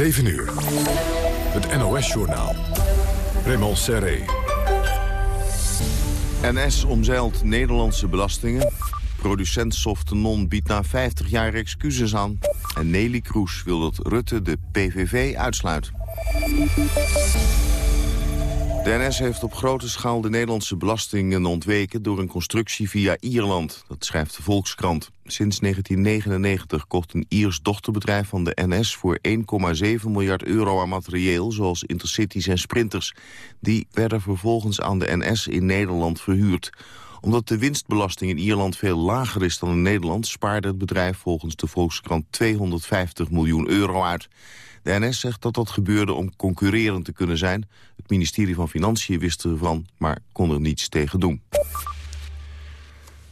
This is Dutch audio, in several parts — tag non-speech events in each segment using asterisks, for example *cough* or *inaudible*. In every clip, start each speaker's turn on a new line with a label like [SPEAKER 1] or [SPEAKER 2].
[SPEAKER 1] 7 uur. Het NOS-journaal. Raymond Serré.
[SPEAKER 2] NS omzeilt Nederlandse belastingen. Producent Softenon biedt na 50 jaar excuses aan. En Nelly Kroes wil dat Rutte de PVV uitsluit. De NS heeft op grote schaal de Nederlandse belastingen ontweken door een constructie via Ierland. Dat schrijft de Volkskrant. Sinds 1999 kocht een Iers dochterbedrijf van de NS voor 1,7 miljard euro aan materieel, zoals intercities en sprinters. Die werden vervolgens aan de NS in Nederland verhuurd omdat de winstbelasting in Ierland veel lager is dan in Nederland... spaarde het bedrijf volgens de Volkskrant 250 miljoen euro uit. De NS zegt dat dat gebeurde om concurrerend te kunnen zijn. Ministerie van Financiën wist ervan, maar kon er niets tegen doen.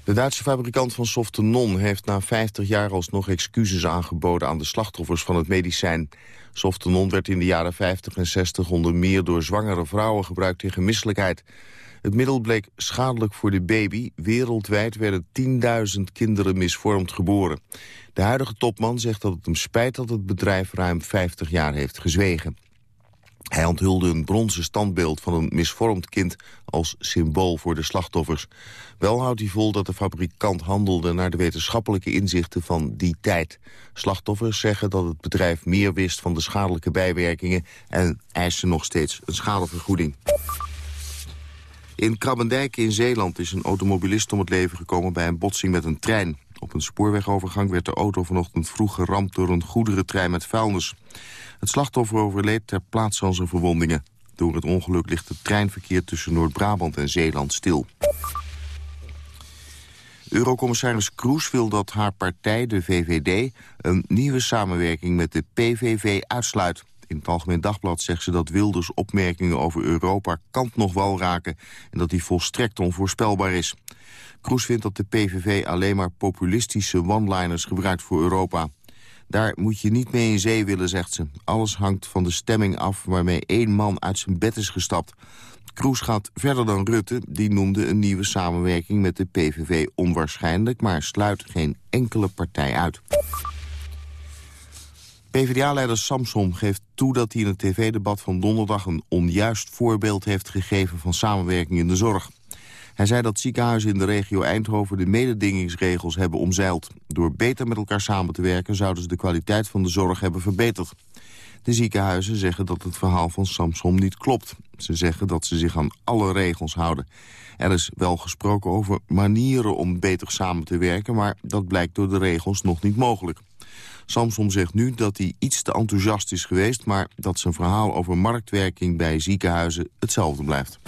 [SPEAKER 2] De Duitse fabrikant van Softenon heeft na 50 jaar alsnog excuses aangeboden aan de slachtoffers van het medicijn. Softenon werd in de jaren 50 en 60 onder meer door zwangere vrouwen gebruikt tegen misselijkheid. Het middel bleek schadelijk voor de baby. Wereldwijd werden 10.000 kinderen misvormd geboren. De huidige topman zegt dat het hem spijt dat het bedrijf ruim 50 jaar heeft gezwegen. Hij onthulde een bronzen standbeeld van een misvormd kind als symbool voor de slachtoffers. Wel houdt hij vol dat de fabrikant handelde naar de wetenschappelijke inzichten van die tijd. Slachtoffers zeggen dat het bedrijf meer wist van de schadelijke bijwerkingen en eisen nog steeds een schadevergoeding. In Krabbendijk in Zeeland is een automobilist om het leven gekomen bij een botsing met een trein. Op een spoorwegovergang werd de auto vanochtend vroeg geramd door een goederentrein met vuilnis. Het slachtoffer overleed ter plaatse van zijn verwondingen. Door het ongeluk ligt het treinverkeer tussen Noord-Brabant en Zeeland stil. Eurocommissaris Kroes wil dat haar partij, de VVD, een nieuwe samenwerking met de PVV uitsluit. In het Algemeen Dagblad zegt ze dat Wilders opmerkingen over Europa kant nog wel raken... en dat die volstrekt onvoorspelbaar is. Kroes vindt dat de PVV alleen maar populistische one-liners gebruikt voor Europa. Daar moet je niet mee in zee willen, zegt ze. Alles hangt van de stemming af waarmee één man uit zijn bed is gestapt. Kroes gaat verder dan Rutte. Die noemde een nieuwe samenwerking met de PVV onwaarschijnlijk... maar sluit geen enkele partij uit. PvdA-leider Samson geeft toe dat hij in het tv-debat van donderdag... een onjuist voorbeeld heeft gegeven van samenwerking in de zorg. Hij zei dat ziekenhuizen in de regio Eindhoven de mededingingsregels hebben omzeild. Door beter met elkaar samen te werken zouden ze de kwaliteit van de zorg hebben verbeterd. De ziekenhuizen zeggen dat het verhaal van Samson niet klopt. Ze zeggen dat ze zich aan alle regels houden. Er is wel gesproken over manieren om beter samen te werken... maar dat blijkt door de regels nog niet mogelijk. Samson zegt nu dat hij iets te enthousiast is geweest... maar dat zijn verhaal over marktwerking bij ziekenhuizen hetzelfde blijft.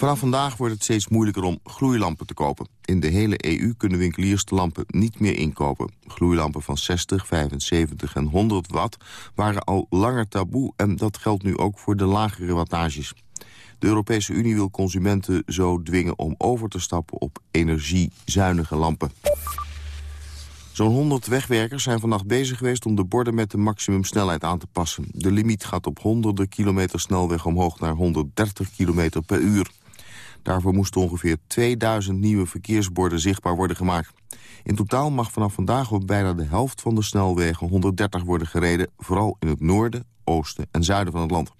[SPEAKER 2] Vanaf vandaag wordt het steeds moeilijker om gloeilampen te kopen. In de hele EU kunnen winkeliers de lampen niet meer inkopen. Gloeilampen van 60, 75 en 100 watt waren al langer taboe... en dat geldt nu ook voor de lagere wattages. De Europese Unie wil consumenten zo dwingen om over te stappen op energiezuinige lampen. Zo'n 100 wegwerkers zijn vannacht bezig geweest om de borden met de maximumsnelheid aan te passen. De limiet gaat op honderden kilometer snelweg omhoog naar 130 kilometer per uur. Daarvoor moesten ongeveer 2000 nieuwe verkeersborden zichtbaar worden gemaakt. In totaal mag vanaf vandaag op bijna de helft van de snelwegen 130 worden gereden... vooral in het noorden, oosten en zuiden van het land.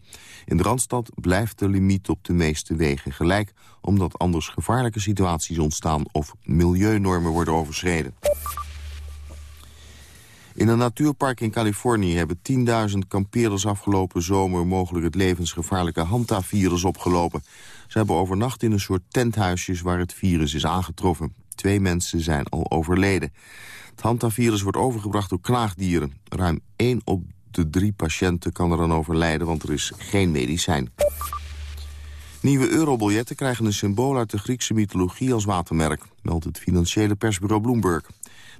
[SPEAKER 2] In de Randstad blijft de limiet op de meeste wegen gelijk... omdat anders gevaarlijke situaties ontstaan of milieunormen worden overschreden. In een natuurpark in Californië hebben 10.000 kampeerders afgelopen zomer mogelijk het levensgevaarlijke Hanta-virus opgelopen. Ze hebben overnacht in een soort tenthuisjes waar het virus is aangetroffen. Twee mensen zijn al overleden. Het Hanta-virus wordt overgebracht door klaagdieren. Ruim 1 op de drie patiënten kan er dan overlijden, want er is geen medicijn. Nieuwe eurobiljetten krijgen een symbool uit de Griekse mythologie als watermerk, meldt het financiële persbureau Bloomberg.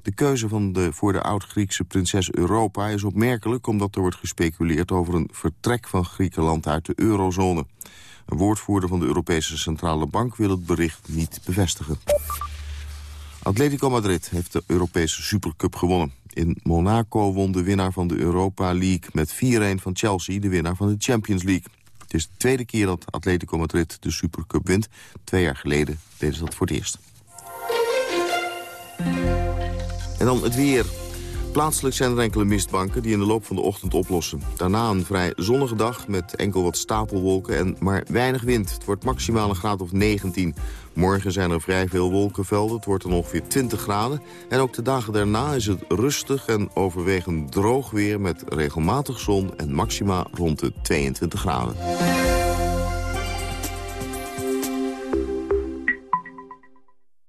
[SPEAKER 2] De keuze van de voor de oud-Griekse prinses Europa is opmerkelijk... omdat er wordt gespeculeerd over een vertrek van Griekenland uit de eurozone. Een woordvoerder van de Europese Centrale Bank wil het bericht niet bevestigen. Atletico Madrid heeft de Europese Supercup gewonnen. In Monaco won de winnaar van de Europa League met 4-1 van Chelsea... de winnaar van de Champions League. Het is de tweede keer dat Atletico Madrid de Supercup wint. Twee jaar geleden deden ze dat voor het eerst. En dan het weer. Plaatselijk zijn er enkele mistbanken die in de loop van de ochtend oplossen. Daarna een vrij zonnige dag met enkel wat stapelwolken en maar weinig wind. Het wordt maximaal een graad of 19. Morgen zijn er vrij veel wolkenvelden, het wordt dan ongeveer 20 graden. En ook de dagen daarna is het rustig en overwegend droog weer... met regelmatig zon en maxima rond de 22 graden.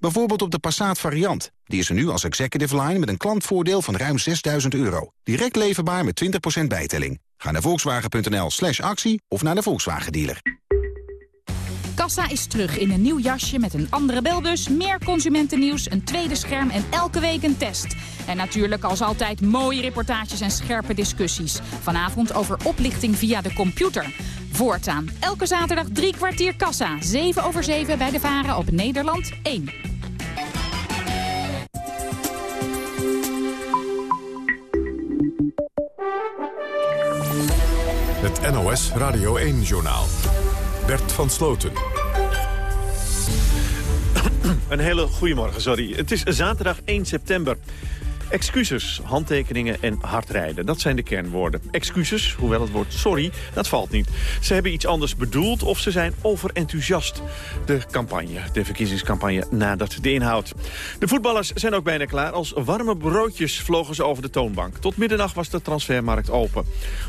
[SPEAKER 3] Bijvoorbeeld op de Passat variant. Die is er nu als executive line met een klantvoordeel van ruim 6000 euro. Direct leverbaar met 20% bijtelling. Ga naar volkswagen.nl slash actie of naar de Volkswagen dealer.
[SPEAKER 4] Kassa is terug in een nieuw jasje met een andere belbus, meer consumentennieuws, een tweede scherm en elke week een test. En natuurlijk als altijd mooie reportages en scherpe discussies. Vanavond over oplichting via de computer. Voortaan, elke zaterdag drie kwartier kassa. 7 over 7 bij de Varen op Nederland 1.
[SPEAKER 1] Het NOS Radio 1-journaal. Bert van Sloten.
[SPEAKER 5] Een hele goede morgen, sorry. Het is zaterdag 1 september. Excuses, handtekeningen en hardrijden, dat zijn de kernwoorden. Excuses, hoewel het woord sorry, dat valt niet. Ze hebben iets anders bedoeld of ze zijn overenthousiast. De campagne, de verkiezingscampagne nadert de inhoud. De voetballers zijn ook bijna klaar. Als warme broodjes vlogen ze over de toonbank. Tot middernacht was de transfermarkt open.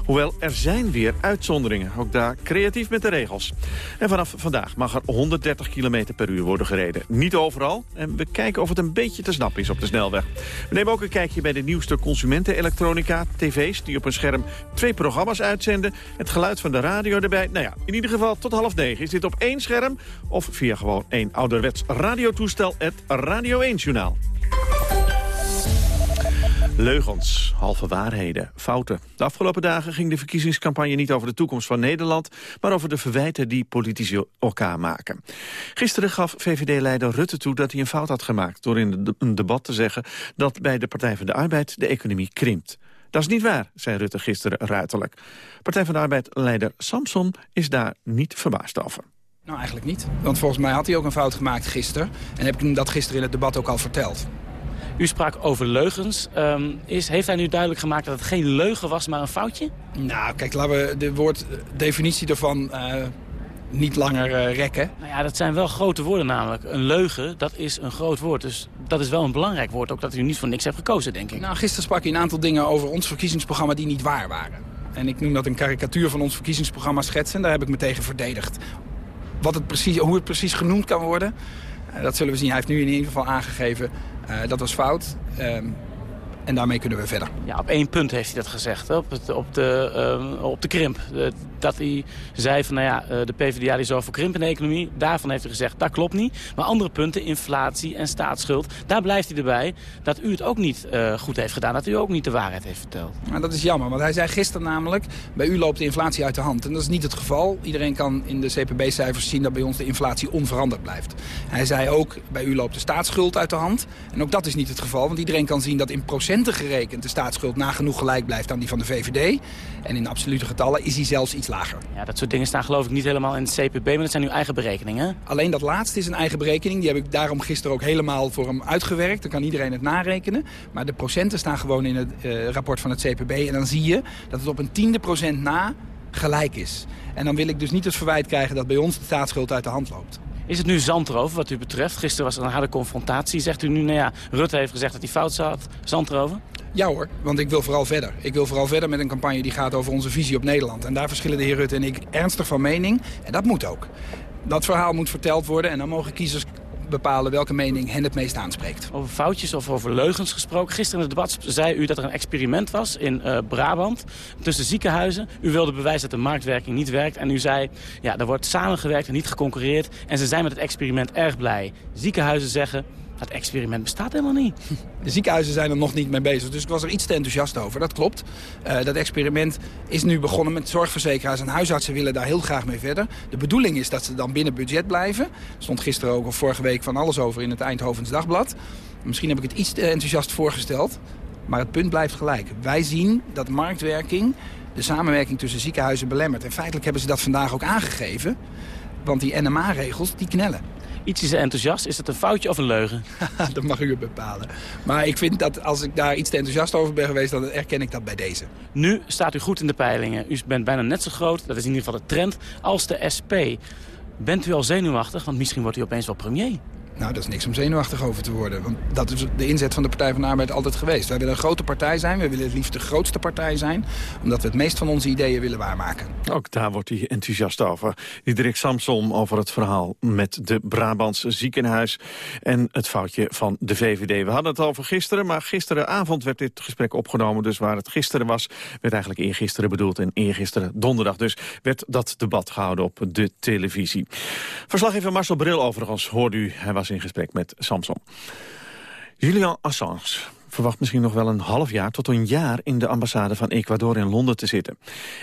[SPEAKER 5] Hoewel, er zijn weer uitzonderingen. Ook daar creatief met de regels. En vanaf vandaag mag er 130 km per uur worden gereden. Niet overal. En we kijken of het een beetje te snap is op de snelweg. We nemen ook een kijkje bij de nieuwste consumentenelektronica. TV's die op een scherm twee programma's uitzenden. Het geluid van de radio erbij. Nou ja, in ieder geval tot half negen. Is dit op één scherm of via gewoon één ouderwets radiotoestel. Het Radio 1-journaal. Leugens, halve waarheden, fouten. De afgelopen dagen ging de verkiezingscampagne niet over de toekomst van Nederland... maar over de verwijten die politici elkaar maken. Gisteren gaf VVD-leider Rutte toe dat hij een fout had gemaakt... door in een debat te zeggen dat bij de Partij van de Arbeid de economie krimpt. Dat is niet waar, zei Rutte gisteren ruiterlijk. Partij van de Arbeid-leider Samson is daar niet verbaasd over.
[SPEAKER 6] Nou, eigenlijk niet. Want volgens mij had hij ook een fout gemaakt gisteren. En heb ik hem dat gisteren in het debat ook al verteld.
[SPEAKER 7] U sprak over leugens. Um, is, heeft hij nu duidelijk gemaakt dat het geen leugen was, maar een foutje?
[SPEAKER 6] Nou, kijk, laten we de woorddefinitie ervan uh, niet langer uh, rekken.
[SPEAKER 7] Nou ja, dat zijn wel grote woorden namelijk. Een leugen, dat is een groot woord. Dus dat is wel een belangrijk woord, ook dat u niet voor niks hebt gekozen, denk ik.
[SPEAKER 6] Nou, gisteren sprak hij een aantal dingen over ons verkiezingsprogramma die niet waar waren. En ik noem dat een karikatuur van ons verkiezingsprogramma schetsen. En daar heb ik me tegen verdedigd. Wat het precies, hoe het precies genoemd kan worden, dat zullen we zien. Hij heeft nu in ieder geval aangegeven dat was fout. Um, en daarmee kunnen we verder.
[SPEAKER 7] Ja, op één punt heeft hij dat gezegd, hè? Op, het, op, de, uh, op de krimp. De, dat hij zei van, nou ja, de PvdA die zo voor krimp in de economie. Daarvan heeft hij gezegd, dat klopt niet. Maar andere punten, inflatie en staatsschuld, daar blijft hij erbij dat u het ook niet uh, goed heeft gedaan. Dat u ook niet de waarheid heeft verteld.
[SPEAKER 6] Nou, dat is jammer, want hij zei gisteren namelijk, bij u loopt de inflatie uit de hand. En dat is niet het geval. Iedereen kan in de CPB-cijfers zien dat bij ons de inflatie onveranderd blijft. Hij zei ook, bij u loopt de staatsschuld uit de hand. En ook dat is niet het geval, want iedereen kan zien dat in procenten gerekend de staatsschuld nagenoeg gelijk blijft aan die van de VVD. En in absolute getallen is hij zelfs iets lager.
[SPEAKER 7] Ja, dat soort dingen staan geloof ik niet helemaal in het CPB, maar dat zijn uw eigen berekeningen.
[SPEAKER 6] Alleen dat laatste is een eigen berekening. Die heb ik daarom gisteren ook helemaal voor hem uitgewerkt. Dan kan iedereen het narekenen. Maar de procenten staan gewoon in het uh, rapport van het CPB. En dan zie je dat het op een tiende procent na gelijk is. En dan wil ik dus niet het verwijt krijgen dat bij ons de staatsschuld uit de hand loopt.
[SPEAKER 7] Is het nu zand erover wat u betreft? Gisteren was er een harde confrontatie. Zegt u nu, nou ja, Rutte heeft gezegd dat hij fout zat. Zand erover?
[SPEAKER 6] Ja hoor, want ik wil vooral verder. Ik wil vooral verder met een campagne die gaat over onze visie op Nederland. En daar verschillen de heer Rutte en ik ernstig van mening. En dat moet ook. Dat verhaal moet verteld worden en dan mogen kiezers bepalen welke mening hen het meest aanspreekt.
[SPEAKER 7] Over foutjes of over leugens gesproken. Gisteren in het debat zei u dat er een experiment was in uh, Brabant tussen ziekenhuizen. U wilde bewijzen dat de marktwerking niet werkt. En u zei, ja, er wordt samengewerkt en niet geconcurreerd. En ze zijn met het experiment erg blij. Ziekenhuizen zeggen,
[SPEAKER 8] Dat experiment bestaat helemaal niet. *laughs*
[SPEAKER 6] De ziekenhuizen zijn er nog niet mee bezig, dus ik was er iets te enthousiast over. Dat klopt. Uh, dat experiment is nu begonnen met zorgverzekeraars en huisartsen willen daar heel graag mee verder. De bedoeling is dat ze dan binnen budget blijven. Er stond gisteren ook of vorige week van alles over in het Eindhovens Dagblad. Misschien heb ik het iets te enthousiast voorgesteld. Maar het punt blijft gelijk. Wij zien dat marktwerking de samenwerking tussen ziekenhuizen belemmert. En feitelijk hebben ze dat vandaag ook aangegeven. Want die NMA-regels, die knellen.
[SPEAKER 8] Iets is enthousiast, is het een foutje of een leugen? *laughs*
[SPEAKER 6] dat mag u het bepalen. Maar ik vind dat als ik daar iets te enthousiast over ben geweest... dan erken ik dat bij deze.
[SPEAKER 8] Nu staat u goed in de peilingen. U bent bijna net zo groot, dat is in ieder geval de trend, als de SP. Bent u al zenuwachtig? Want misschien wordt u opeens wel premier.
[SPEAKER 6] Nou, dat is niks om zenuwachtig over te worden. Want dat is de inzet van de Partij van de Arbeid altijd geweest. Wij willen een grote partij zijn. We willen het liefst de grootste partij zijn. Omdat we het meest van onze ideeën willen waarmaken.
[SPEAKER 5] Ook daar wordt hij enthousiast over. Diederik Samsom over het verhaal met de Brabantse ziekenhuis... en het foutje van de VVD. We hadden het over gisteren, maar gisterenavond werd dit gesprek opgenomen. Dus waar het gisteren was, werd eigenlijk eergisteren bedoeld. En eergisteren donderdag dus werd dat debat gehouden op de televisie. Verslaggever Marcel Bril overigens, hoorde u. Hij was in gesprek met Samson. Julian Assange verwacht misschien nog wel een half jaar tot een jaar in de ambassade van Ecuador in Londen te zitten.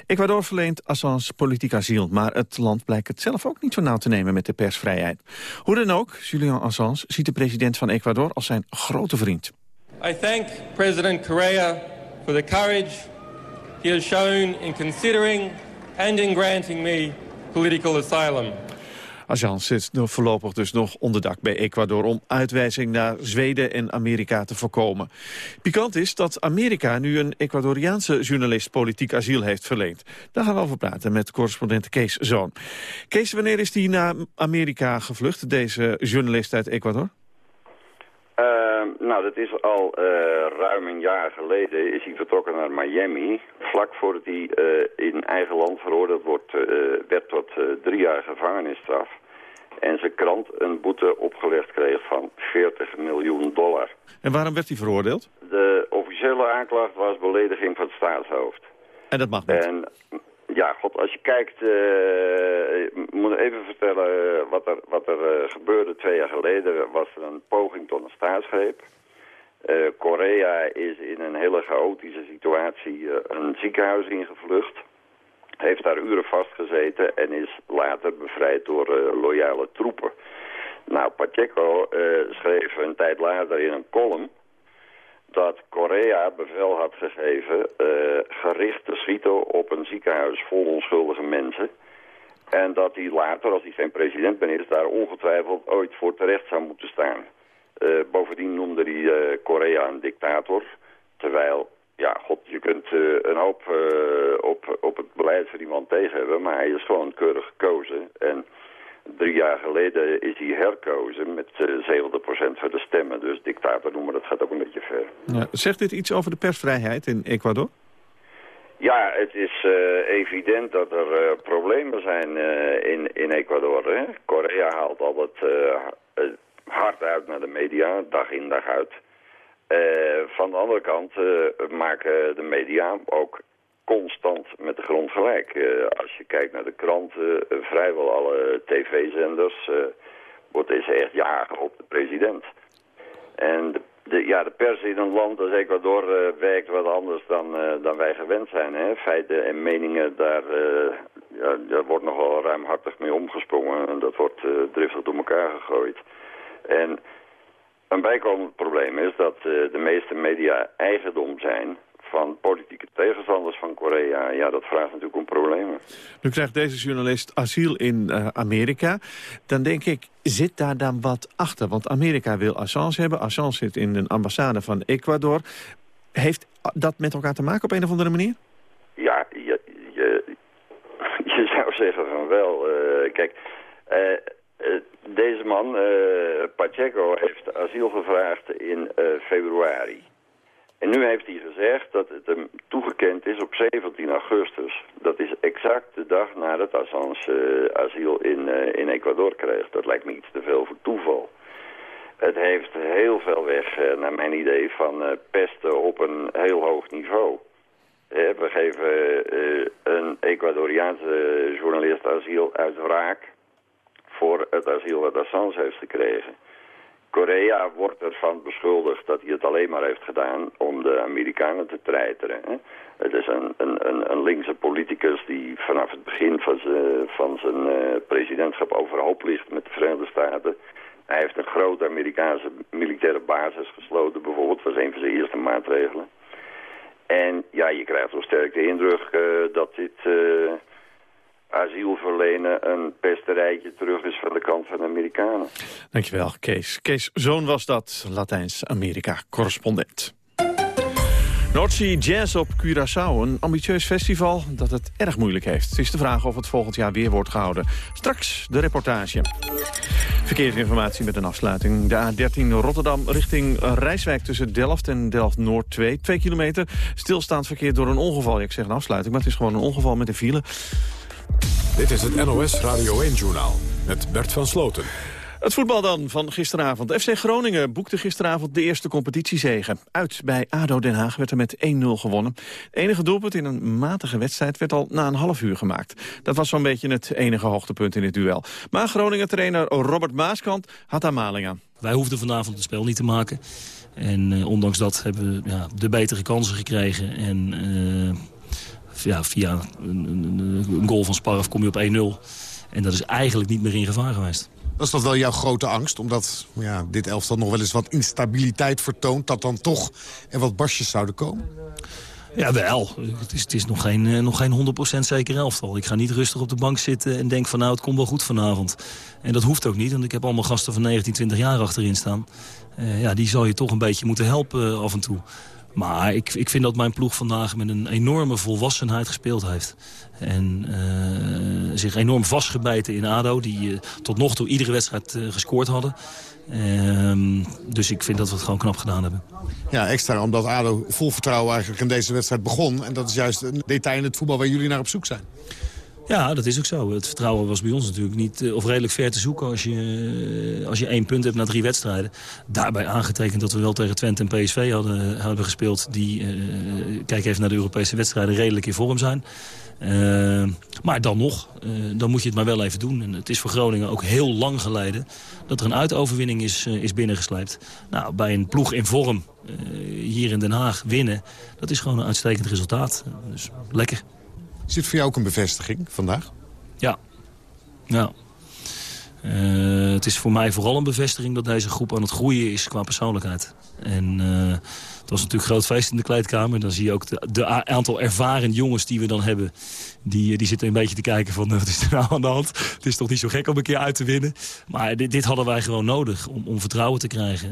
[SPEAKER 5] Ecuador verleent Assange politiek asiel, maar het land blijkt het zelf ook niet zo nauw te nemen met de persvrijheid. Hoe dan ook, Julian Assange ziet de president van Ecuador als zijn grote vriend.
[SPEAKER 9] I thank President Correa for the courage he has shown in considering and in granting me political asylum.
[SPEAKER 5] Assange zit voorlopig dus nog onderdak bij Ecuador... om uitwijzing naar Zweden en Amerika te voorkomen. Pikant is dat Amerika nu een Ecuadoriaanse journalist politiek asiel heeft verleend. Daar gaan we over praten met correspondent Kees Zoon. Kees, wanneer is hij naar Amerika gevlucht, deze journalist uit Ecuador?
[SPEAKER 10] Uh, nou, dat is al uh, ruim een jaar geleden is hij vertrokken naar Miami. Vlak voordat hij uh, in eigen land veroordeeld wordt, werd tot drie jaar gevangenisstraf. En zijn krant een boete opgelegd kreeg van 40 miljoen dollar.
[SPEAKER 5] En waarom werd hij veroordeeld?
[SPEAKER 10] De officiële aanklacht was belediging van het staatshoofd.
[SPEAKER 5] En dat mag niet?
[SPEAKER 10] En ja, god, als je kijkt, uh, ik moet even vertellen eh, wat er, wat er uh, gebeurde twee jaar geleden. Was er een poging tot een staatsgreep. Uh, Korea is in een hele chaotische situatie een ziekenhuis ingevlucht. Heeft daar uren vastgezeten en is later bevrijd door loyale troepen. Nou, Pacheco schreef een tijd later in een column dat Korea bevel had gegeven uh, gericht te schieten op een ziekenhuis vol onschuldige mensen. En dat hij later, als hij geen president meer is, daar ongetwijfeld ooit voor terecht zou moeten staan. Bovendien noemde hij Korea een dictator. Terwijl, ja, god, je kunt een hoop op, op het beleid van iemand tegen hebben, maar hij is gewoon keurig gekozen. En Drie jaar geleden is hij herkozen met uh, eh, 70% van de stemmen. Dus dictator noemen, dat gaat ook een beetje ver.
[SPEAKER 5] Ja, zegt dit iets over de persvrijheid in Ecuador?
[SPEAKER 10] Ja, het is evident dat er problemen zijn in, in Ecuador. Hè? Korea haalt altijd hard uit naar de media, dag in dag uit. Van de andere kant maken de media ook constant met de grond gelijk. Uh, als je kijkt naar de kranten, uh, vrijwel alle tv-zenders, uh, wordt deze echt jagen op de president. En de, ja, de pers in een land als Ecuador werkt wat anders dan, dan wij gewend zijn. Hè? Feiten en meningen, daar, ja, daar wordt nogal ruimhartig mee omgesprongen. En dat wordt driftig door elkaar gegooid. En een bijkomend probleem is dat de meeste media eigendom zijn van politieke tegenstanders van Korea. Ja, dat vraagt natuurlijk om problemen.
[SPEAKER 5] Nu krijgt deze journalist asiel in uh, Amerika. Dan denk ik, zit daar dan wat achter? Want Amerika wil Assange hebben. Assange zit in een ambassade van Ecuador. Heeft dat met elkaar te maken op een of andere manier?
[SPEAKER 10] Ja, je, je, *laughs* je zou zeggen van wel. Uh, kijk, uh, deze man, Pacheco, heeft asiel gevraagd in februari. En nu heeft hij gezegd dat het hem toegekend is op 17 augustus. Dat is exact de dag nadat Assange asiel in, in Ecuador kreeg. Dat lijkt me iets te veel voor toeval. Het heeft heel veel weg, naar mijn idee, van pesten op een heel hoog niveau. we geven een Ecuadoriaanse journalist asiel uit wraak voor het asiel dat Assange heeft gekregen. Korea wordt ervan beschuldigd dat hij het alleen maar heeft gedaan om de Amerikanen te treiteren. Hè? Het is een, een, een, linkse politicus die vanaf het begin van zijn, van zijn uh, presidentschap overhoop ligt met de Verenigde Staten. Hij heeft een grote Amerikaanse militaire basis gesloten, bijvoorbeeld. Was een van zijn eerste maatregelen. En ja, je krijgt wel sterk de indruk uh, dat dit uh, asiel verlenen een pesterijtje terug is van de kant van de Amerikanen.
[SPEAKER 5] Dankjewel, Kees. Kees Zoon was dat, Latijns-Amerika-correspondent. Noordzee Jazz op Curaçao, een ambitieus festival dat het erg moeilijk heeft. Het is de vraag of het volgend jaar weer wordt gehouden. Straks de reportage. Verkeersinformatie met een afsluiting. De A13 Rotterdam richting Rijswijk tussen Delft en Delft-Noord 2. Twee kilometer stilstaand verkeer door een ongeval. ik zeg een afsluiting, maar het is gewoon een ongeval met een file.
[SPEAKER 1] Dit is het NOS Radio 1-journaal met Bert van Sloten.
[SPEAKER 5] Het voetbal dan van gisteravond. FC Groningen boekte gisteravond de eerste competitiezegen. Uit bij ADO Den Haag werd er met 1-0 gewonnen. Het enige doelpunt in een matige wedstrijd werd al na een half uur gemaakt. Dat was zo'n beetje het enige hoogtepunt in het duel. Maar Groningen-trainer Robert Maaskant had daar maling aan.
[SPEAKER 11] Wij hoefden vanavond het spel niet te maken. En uh, ondanks dat hebben we ja, de betere kansen gekregen. En uh, ja, via een, een, een, goal van Sparf kom je op 1-0. En dat is eigenlijk niet meer in gevaar geweest.
[SPEAKER 12] Dat is toch wel jouw grote angst? Omdat ja, dit elftal nog wel eens wat instabiliteit vertoont... dat dan toch er wat barstjes zouden komen?
[SPEAKER 11] Ja, wel. Het is, het is nog geen, uh, nog geen 100% zeker elftal. Ik ga niet rustig op de bank zitten en denk van nou, het komt wel goed vanavond. En dat hoeft ook niet, want ik heb allemaal gasten van 19, 20 jaar achterin staan. Uh, ja, die zal je toch een beetje moeten helpen uh, af en toe. Maar ik, ik vind dat mijn ploeg vandaag met een enorme volwassenheid gespeeld heeft. En uh, zich enorm vastgebijten in ADO, die uh, tot nog toe iedere wedstrijd uh, gescoord hadden. Ehm, dus ik vind dat we het gewoon knap gedaan hebben.
[SPEAKER 12] Ja, extra omdat ADO vol vertrouwen eigenlijk in deze wedstrijd begon. En dat is juist een detail in het voetbal waar jullie naar op zoek zijn.
[SPEAKER 11] Ja, dat is ook zo. Het vertrouwen was bij ons natuurlijk niet of redelijk ver te zoeken als je, als je één punt hebt na drie wedstrijden. Daarbij aangetekend dat we wel tegen Twente en PSV hadden, hadden gespeeld. Die, uh, kijk even naar de Europese wedstrijden, redelijk in vorm zijn. Maar dan nog, dan moet je het maar wel even doen. En het is voor Groningen ook heel lang geleden dat er een uitoverwinning is, is binnengesleept. Nou, bij een ploeg in vorm hier in Den Haag winnen, dat is gewoon een uitstekend resultaat. Dus lekker.
[SPEAKER 12] Is dit voor jou ook een bevestiging vandaag?
[SPEAKER 11] Ja. Uh, het is voor mij vooral een bevestiging dat deze groep aan het groeien is qua persoonlijkheid. En uh, het was natuurlijk groot feest in de kleedkamer. Dan zie je ook de, aantal ervaren jongens die we dan hebben. Die, die zitten een beetje te kijken van *laughs* wat is er nou aan de hand. Het is toch niet zo gek om een keer uit te winnen. Maar dit, hadden wij gewoon nodig om, om vertrouwen te krijgen.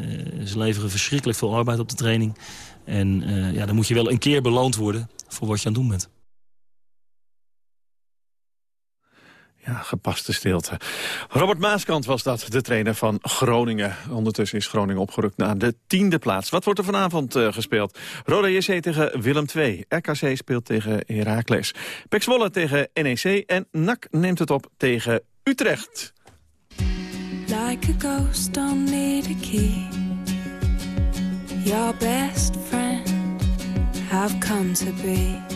[SPEAKER 11] Ze leveren verschrikkelijk veel arbeid op de training. En ja, dan moet je wel een keer beloond worden voor wat je aan het doen bent.
[SPEAKER 5] Ja, gepaste stilte. Robert Maaskant was dat, de trainer van Groningen. Ondertussen is Groningen opgerukt naar de tiende plaats. Wat wordt er vanavond uh, gespeeld? Roda JC tegen Willem II. RKC speelt tegen Heracles. Pek Zwolle tegen NEC. En NAC neemt het op tegen Utrecht. Like a ghost, don't need a key. Your best friend have come to be.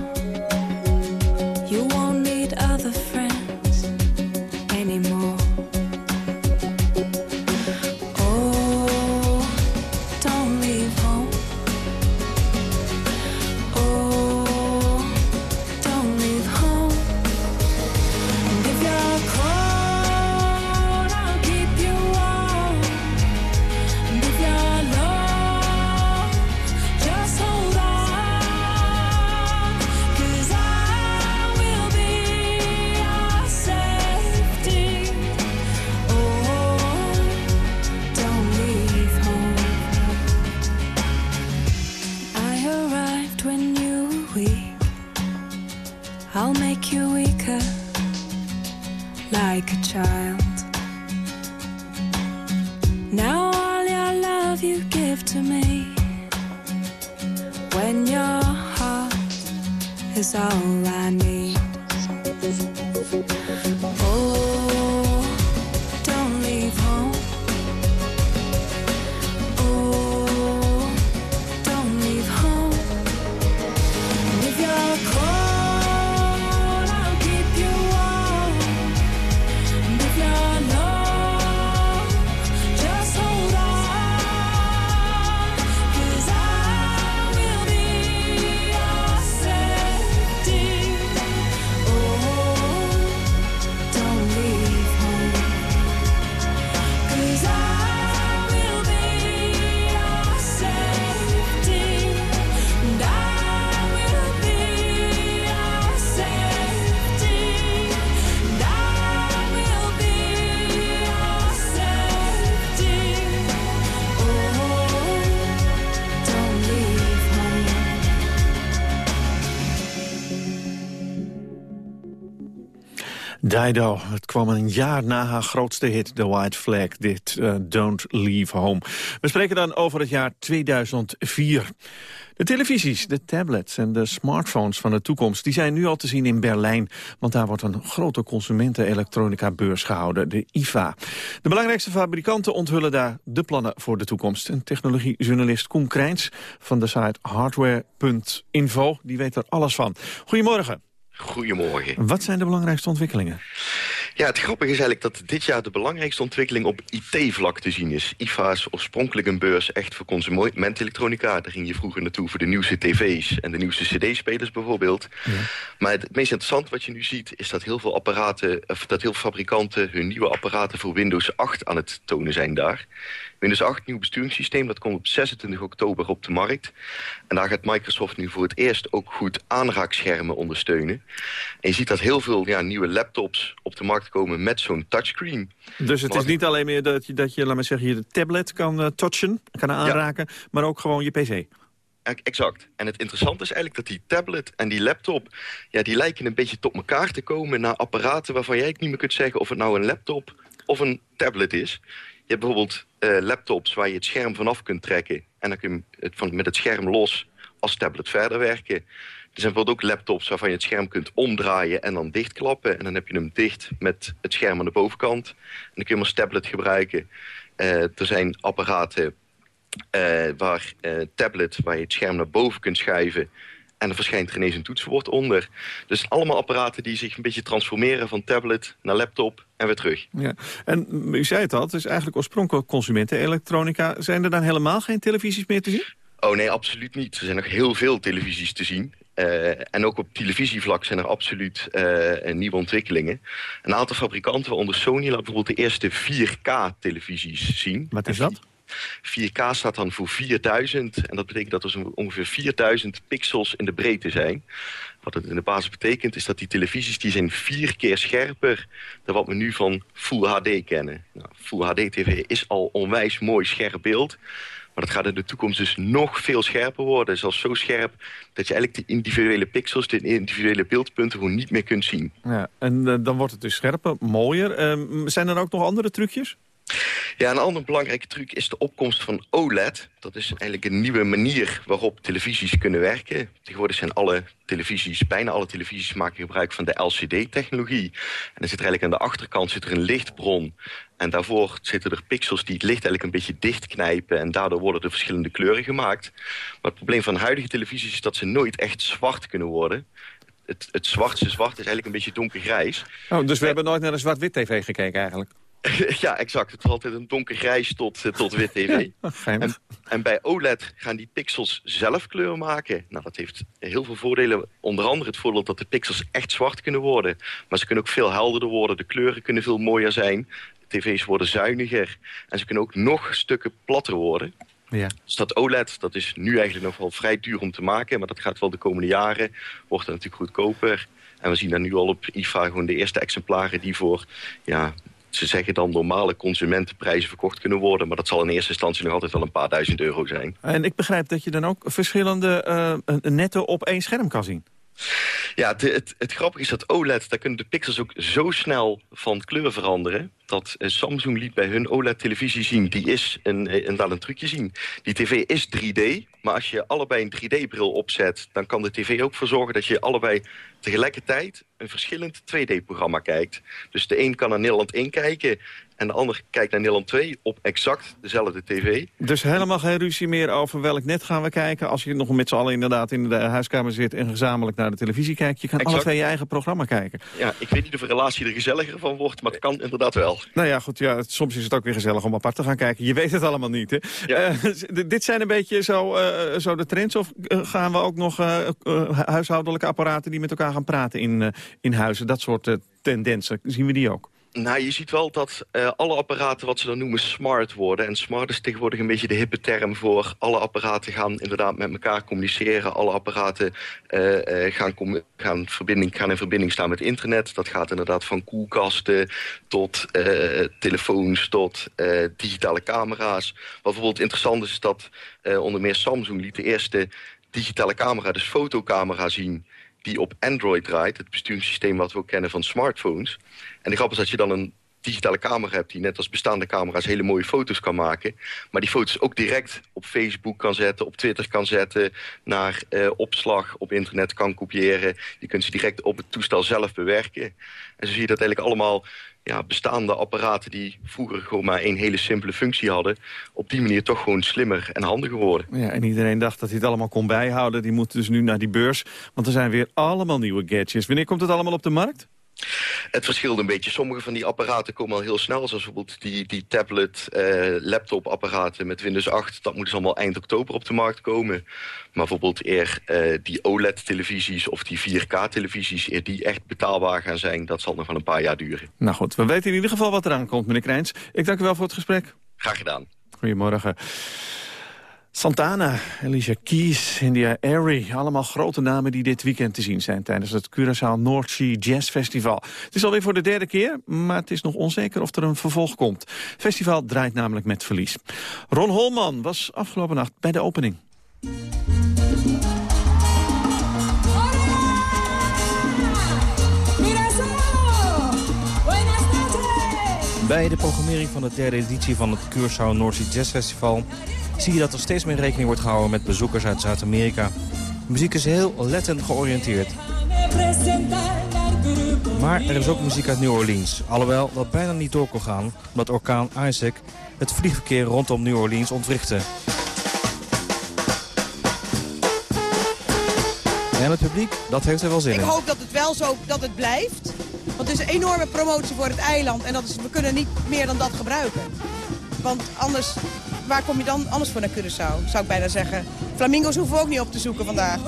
[SPEAKER 5] Dido, het kwam een jaar na haar grootste hit, The White Flag, dit eh, Don't Leave Home. We spreken dan over het jaar 2004. De televisies, de tablets en de smartphones van de toekomst... die zijn nu al te zien in Berlijn. Want daar wordt een grote consumenten-elektronica-beurs gehouden, de IFA. De belangrijkste fabrikanten onthullen daar de plannen voor de toekomst. En technologiejournalist Koen Krijns van de site hardware.info... die weet er alles van. Goedemorgen.
[SPEAKER 13] Goedemorgen.
[SPEAKER 5] Wat zijn de belangrijkste ontwikkelingen?
[SPEAKER 13] Ja, het grappige is eigenlijk dat dit jaar de belangrijkste ontwikkeling op IT-vlak te zien is. IFA is oorspronkelijk een beurs echt voor consumentelektronica. Daar ging je vroeger naartoe voor de nieuwste tv's en de nieuwste cd-spelers bijvoorbeeld. Maar het meest interessante wat je nu ziet is dat heel veel apparaten, of dat heel veel fabrikanten hun nieuwe apparaten voor Windows 8 aan het tonen zijn daar. Windows 8, nieuw besturingssysteem, dat komt op 26 oktober op de markt. En daar gaat Microsoft nu voor het eerst ook goed aanraakschermen ondersteunen. En je ziet dat heel veel ja, nieuwe laptops op de markt komen met zo'n touchscreen.
[SPEAKER 5] Dus het is niet alleen meer dat je, dat je laat maar zeggen, je de tablet kan uh, touchen, kan aanraken, maar ook gewoon je pc.
[SPEAKER 13] Exact. En het interessante is eigenlijk dat die tablet en die laptop... Ja, die lijken een beetje tot elkaar te komen naar apparaten... waarvan jij niet meer kunt zeggen of het nou een laptop of een tablet is. Je hebt bijvoorbeeld uh, laptops waar je het scherm vanaf kunt trekken... en dan kun je het van, met het scherm los als tablet verder werken. Er zijn bijvoorbeeld ook laptops waarvan je het scherm kunt omdraaien en dan dichtklappen. En dan heb je hem dicht met het scherm aan de bovenkant. En dan kun je hem als tablet gebruiken. Uh, er zijn apparaten uh, waar uh, tablet waar je het scherm naar boven kunt schuiven. En er verschijnt er ineens een toetsenbord onder. Dus allemaal apparaten die zich een beetje transformeren van tablet naar laptop en weer terug.
[SPEAKER 5] Ja. En u zei het al, het is eigenlijk oorspronkelijk consumenten-elektronica. Zijn er dan helemaal geen televisies meer te zien?
[SPEAKER 13] Oh nee, absoluut niet. Er zijn nog heel veel televisies te zien. Uh, en ook op televisievlak zijn er absoluut uh, nieuwe ontwikkelingen. Een aantal fabrikanten, waaronder Sony, laat bijvoorbeeld de eerste 4K-televisies zien.
[SPEAKER 5] Wat is dat?
[SPEAKER 13] 4K staat dan voor 4000 en dat betekent dat er zo ongeveer 4000 pixels in de breedte zijn. Wat het in de basis betekent is dat die televisies die zijn vier keer scherper dan wat we nu van Full HD kennen. Nou, Full HD TV is al onwijs mooi scherp beeld. Maar dat gaat in de toekomst dus nog veel scherper worden. Zelfs zo scherp dat je eigenlijk de individuele pixels, de individuele beeldpunten gewoon niet meer kunt zien.
[SPEAKER 5] Ja, en uh, dan wordt het dus scherper, mooier. Uh, zijn er ook nog andere trucjes?
[SPEAKER 13] Ja, een andere belangrijke truc is de opkomst van OLED. Dat is eigenlijk een nieuwe manier waarop televisies kunnen werken. Tegenwoordig zijn alle televisies, bijna alle televisies maken gebruik van de LCD-technologie. En er zit er eigenlijk aan de achterkant zit er een lichtbron. En daarvoor zitten er pixels die het licht eigenlijk een beetje dichtknijpen... en daardoor worden er verschillende kleuren gemaakt. Maar het probleem van huidige televisies is dat ze nooit echt zwart kunnen worden. Het, het zwartste zwart is eigenlijk een beetje donkergrijs.
[SPEAKER 5] Oh, dus we hebben nooit naar een zwart-wit tv gekeken eigenlijk? *laughs*
[SPEAKER 13] ja, exact. Het is altijd een donkergrijs tot, uh, tot wit tv. *laughs* en, en, bij OLED gaan die pixels zelf kleur maken. Nou, dat heeft heel veel voordelen. Onder andere het voordeel dat de pixels echt zwart kunnen worden. Maar ze kunnen ook veel helderder worden. De kleuren kunnen veel mooier zijn. De tv's worden zuiniger. En ze kunnen ook nog stukken platter worden.
[SPEAKER 5] Ja.
[SPEAKER 13] Dus dat OLED, dat is nu eigenlijk nog wel vrij duur om te maken. Maar dat gaat wel de komende jaren. Wordt het natuurlijk goedkoper. En we zien daar nu al op IFA gewoon de eerste exemplaren die voor... Ja, ze zeggen dan normale consumentenprijzen verkocht kunnen worden. Maar dat zal in eerste instantie nog altijd wel een paar duizend euro zijn.
[SPEAKER 5] En ik begrijp dat je dan ook verschillende uh, netten op één scherm kan zien.
[SPEAKER 13] Ja, de, het, het grappige is dat OLED, daar kunnen de pixels ook zo snel van kleur veranderen... dat eh, Samsung liet bij hun OLED-televisie zien. Die is een, eh, inderdaad een trucje zien. Die tv is 3D, maar als je allebei een 3D-bril opzet... dan kan de tv ook voor zorgen dat je allebei tegelijkertijd... een verschillend 2D-programma kijkt. Dus de een kan naar Nederland 1 kijken... en de ander kijkt naar Nederland 2 op exact dezelfde tv.
[SPEAKER 5] Dus helemaal geen ruzie meer over welk net gaan we kijken. Als je nog met z'n allen inderdaad in de huiskamer zit... en gezamenlijk naar de televisie kijkt. Je kan alle
[SPEAKER 13] Exact.
[SPEAKER 5] twee je eigen programma kijken.
[SPEAKER 13] Ja, ik weet niet of een relatie er gezelliger van wordt... maar het kan inderdaad wel.
[SPEAKER 5] Nou ja, goed, ja, soms is het ook weer gezellig om apart te gaan kijken. Je weet het allemaal niet, hè? Eh, *laughs* dit zijn een beetje zo, eh, zo de trends. Of eh, gaan we ook nog huishoudelijke apparaten... die met elkaar gaan praten in, in huizen? Dat soort tendensen, zien we die ook?
[SPEAKER 13] Nou, je ziet wel dat eh, alle apparaten wat ze dan noemen smart worden. En smart is tegenwoordig een beetje de hippe term voor... alle apparaten gaan inderdaad met elkaar communiceren. Alle apparaten eh, eh, gaan, gaan, verbinding, gaan in verbinding staan met internet. Dat gaat inderdaad van koelkasten tot telefoons tot digitale camera's. Wat bijvoorbeeld interessant is, is dat onder meer Samsung liet de eerste digitale camera, dus fotocamera zien die op Android draait, het besturingssysteem wat we ook kennen van smartphones. En de grap is dat je dan een digitale camera hebt die net als bestaande camera's hele mooie foto's kan maken. Maar die foto's ook direct op Facebook kan zetten, op Twitter kan zetten, naar eh, opslag op internet kan kopiëren. Je kunt ze direct op het toestel zelf bewerken. En zo zie je dat eigenlijk allemaal ja, bestaande apparaten die vroeger gewoon maar één hele simpele functie hadden, op die manier toch gewoon slimmer en handiger worden.
[SPEAKER 5] Ja, en iedereen dacht dat hij het allemaal kon bijhouden. Die moeten dus nu naar die beurs. Want er zijn weer allemaal nieuwe gadgets. Wanneer komt het allemaal op de markt?
[SPEAKER 13] Het verschilt een beetje. Sommige van die apparaten komen al heel snel. Zoals bijvoorbeeld die, die tablet, eh, laptop apparaten met Windows 8. Dat moet dus allemaal eind oktober op de markt komen. Maar bijvoorbeeld eer eh, die OLED-televisies of die 4K-televisies... eer die echt betaalbaar gaan zijn, dat zal nog wel een paar jaar duren.
[SPEAKER 5] Nou goed, we weten in ieder geval wat eraan komt, meneer Krijns. Ik dank u wel voor het gesprek.
[SPEAKER 13] Graag gedaan.
[SPEAKER 5] Goedemorgen. Santana, Alicia Keys, India Airy. Allemaal grote namen die dit weekend te zien zijn... tijdens het Curaçao North Sea Jazz Festival. Het is alweer voor de derde keer, maar het is nog onzeker of er een vervolg komt. Het festival draait namelijk met verlies. Ron Holman was afgelopen nacht bij de opening.
[SPEAKER 14] Bij de programmering van de derde editie van het Curaçao North Sea Jazz Festival... zie je dat er steeds meer rekening wordt gehouden met bezoekers uit Zuid-Amerika. De muziek is heel Latin georiënteerd. Maar er is ook muziek uit New Orleans. Alhoewel dat bijna niet door kon gaan, omdat orkaan Isaac het vliegverkeer rondom New Orleans ontwrichtte. En het publiek, dat heeft er wel zin
[SPEAKER 15] Ik
[SPEAKER 14] in.
[SPEAKER 15] hoop dat het wel zo dat het blijft. Want het is een enorme promotie voor het eiland. En dat is, we kunnen niet meer dan dat gebruiken. Want anders, waar kom je dan anders voor naar Curaçao? Zou ik bijna zeggen. Flamingo's hoeven we ook niet op te zoeken vandaag.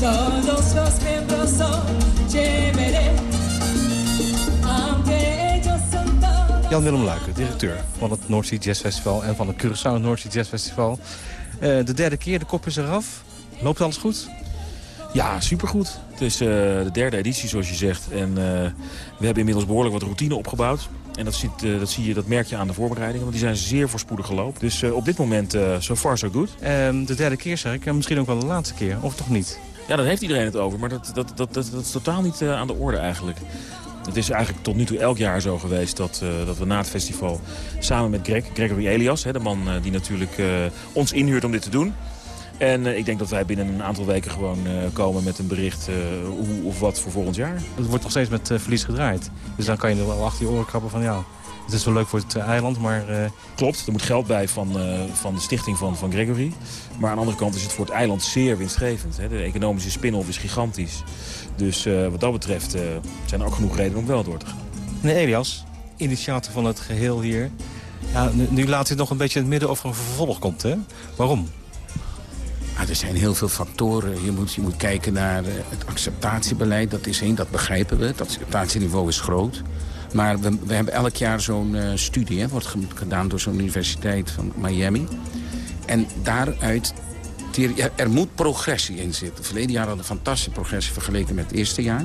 [SPEAKER 16] Todos los miembros son.
[SPEAKER 14] Jan-Willem Luiken, directeur van het North Sea Jazz Festival en van het Curaçao North Sea Jazz Festival. Eh, de derde keer, de kop is eraf. Loopt alles goed?
[SPEAKER 11] Ja, supergoed. Het is eh, de derde editie, zoals je zegt. En eh, we hebben inmiddels behoorlijk wat routine opgebouwd. En dat, ziet, eh, dat, zie je, dat merk je aan de voorbereidingen, want die zijn zeer voorspoedig gelopen. Dus eh, op dit moment, eh so far so good.
[SPEAKER 14] Ehm, de derde keer zeg ik, en misschien ook wel de laatste keer, of toch niet?
[SPEAKER 11] Ja, daar heeft iedereen het over, maar dat, dat, dat, dat, is totaal niet aan de orde eigenlijk. Het is eigenlijk tot nu toe elk jaar zo geweest dat, dat we na het festival samen met Greg, Gregory Elias, hè, de man die natuurlijk ons inhuurt om dit te doen. En eh, ik denk dat wij binnen een aantal weken gewoon eh, komen met een bericht eh, hoe of wat voor volgend jaar.
[SPEAKER 14] Het wordt nog steeds met verlies gedraaid. Dus dan kan je er wel achter je oren krabben van ja, het is wel leuk voor het eiland, maar...
[SPEAKER 11] Klopt, er moet geld bij van, van de stichting van, van Gregory. Maar aan de andere kant is het voor het eiland zeer winstgevend. Hè. De economische spin-off is gigantisch. Dus wat dat betreft zijn er ook genoeg redenen om wel door te gaan.
[SPEAKER 14] Meneer Elias, initiator van het geheel hier. Ja, nu, nu laat het nog een beetje in het midden of er een vervolg komt, hè? Waarom?
[SPEAKER 17] Ah, er zijn heel veel factoren. Je moet, je moet kijken naar eh, het acceptatiebeleid. Dat is één, dat begrijpen we. Het acceptatieniveau is groot. Maar we, we hebben elk jaar zo'n eh, studie. Hè, wordt ge- gedaan door zo'n universiteit van Miami. En daaruit... Er, moet progressie in zitten. Verleden jaar hadden we een fantastische progressie vergeleken met het eerste jaar.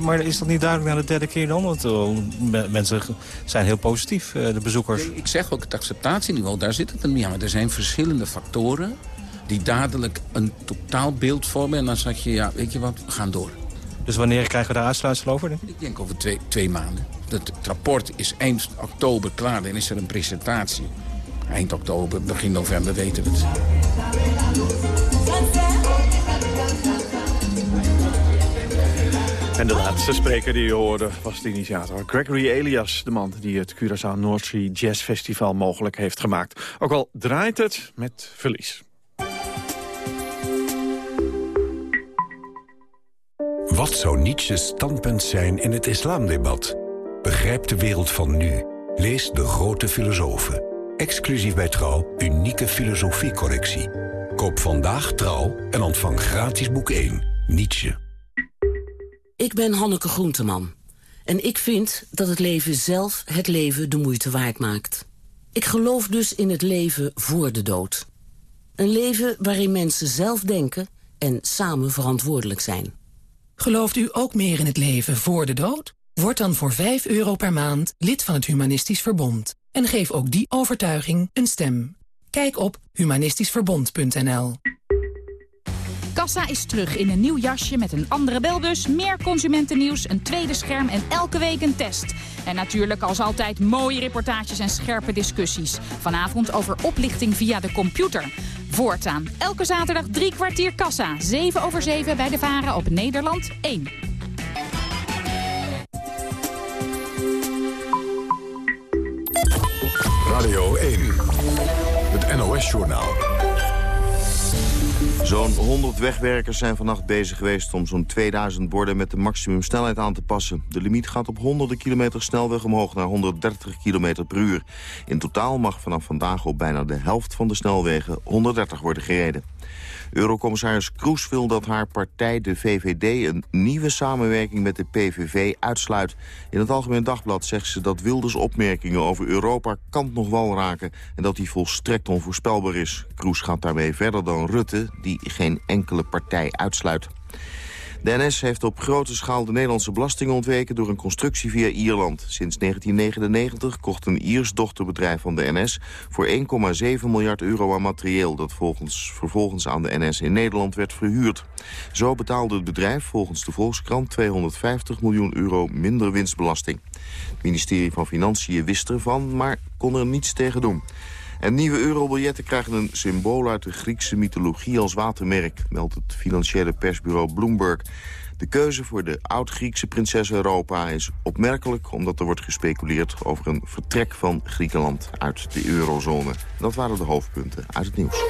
[SPEAKER 14] Maar is dat niet duidelijk na de derde keer dan? Want eh, me- mensen zijn heel positief, de bezoekers.
[SPEAKER 17] Ik zeg ook het acceptatieniveau, daar zit het niet aan. Maar er zijn verschillende factoren die dadelijk een totaalbeeld vormen. En dan zeg je, ja, weet je wat, we gaan door.
[SPEAKER 18] Dus wanneer krijgen we daar uitsluitsel over? Denk ik?
[SPEAKER 17] ik denk over twee, twee maanden. Het, het rapport is eind oktober klaar. Dan is er een presentatie. Eind oktober, begin november weten we het.
[SPEAKER 5] En de laatste spreker die je hoorde was de initiator Gregory Elias. De man die het Curaçao North Sea Jazz Festival mogelijk heeft gemaakt. Ook al draait het met verlies.
[SPEAKER 1] Wat zou Nietzsche's standpunt zijn in het islamdebat? Begrijp de wereld van nu. Lees De Grote Filosofen. Exclusief bij Trouw, unieke filosofiecorrectie. Koop vandaag Trouw en ontvang gratis boek 1, Nietzsche.
[SPEAKER 19] Ik ben Hanneke Groenteman. En ik vind dat het leven zelf het leven de moeite waard maakt. Ik geloof dus in het leven voor de dood. Een leven waarin mensen zelf denken en samen verantwoordelijk zijn.
[SPEAKER 20] Gelooft u ook meer in het leven voor de dood? Word dan voor 5 euro per maand lid van het Humanistisch Verbond. En geef ook die overtuiging een stem. Kijk op humanistischverbond.nl.
[SPEAKER 4] Kassa is terug in een nieuw jasje met een andere belbus, meer consumentennieuws, een tweede scherm en elke week een test. En natuurlijk als altijd mooie reportages en scherpe discussies. Vanavond over oplichting via de computer. Voortaan, elke zaterdag drie kwartier kassa. 7 over 7 bij de Varen op Nederland 1.
[SPEAKER 21] Radio 1, het NOS-journaal.
[SPEAKER 2] Zo'n 100 wegwerkers zijn vannacht bezig geweest om zo'n 2000 borden met de maximumsnelheid aan te passen. De limiet gaat op honderden kilometer snelweg omhoog naar 130 km per uur. In totaal mag vanaf vandaag op bijna de helft van de snelwegen 130 worden gereden. Eurocommissaris Kroes wil dat haar partij, de VVD, een nieuwe samenwerking met de PVV uitsluit. In het Algemeen Dagblad zegt ze dat Wilders opmerkingen over Europa kant nog wel raken en dat die volstrekt onvoorspelbaar is. Kroes gaat daarmee verder dan Rutte, die geen enkele partij uitsluit. De NS heeft op grote schaal de Nederlandse belasting ontweken door een constructie via Ierland. Sinds 1999 kocht een Iers dochterbedrijf van de NS voor 1,7 miljard euro aan materieel dat volgens, vervolgens aan de NS in Nederland werd verhuurd. Zo betaalde het bedrijf volgens de Volkskrant 250 miljoen euro minder winstbelasting. Het ministerie van Financiën wist ervan, maar kon er niets tegen doen. En nieuwe eurobiljetten krijgen een symbool uit de Griekse mythologie als watermerk, meldt het financiële persbureau Bloomberg. De keuze voor de oud-Griekse prinses Europa is opmerkelijk... omdat er wordt gespeculeerd over een vertrek van Griekenland uit de eurozone. Dat waren de hoofdpunten uit het nieuws.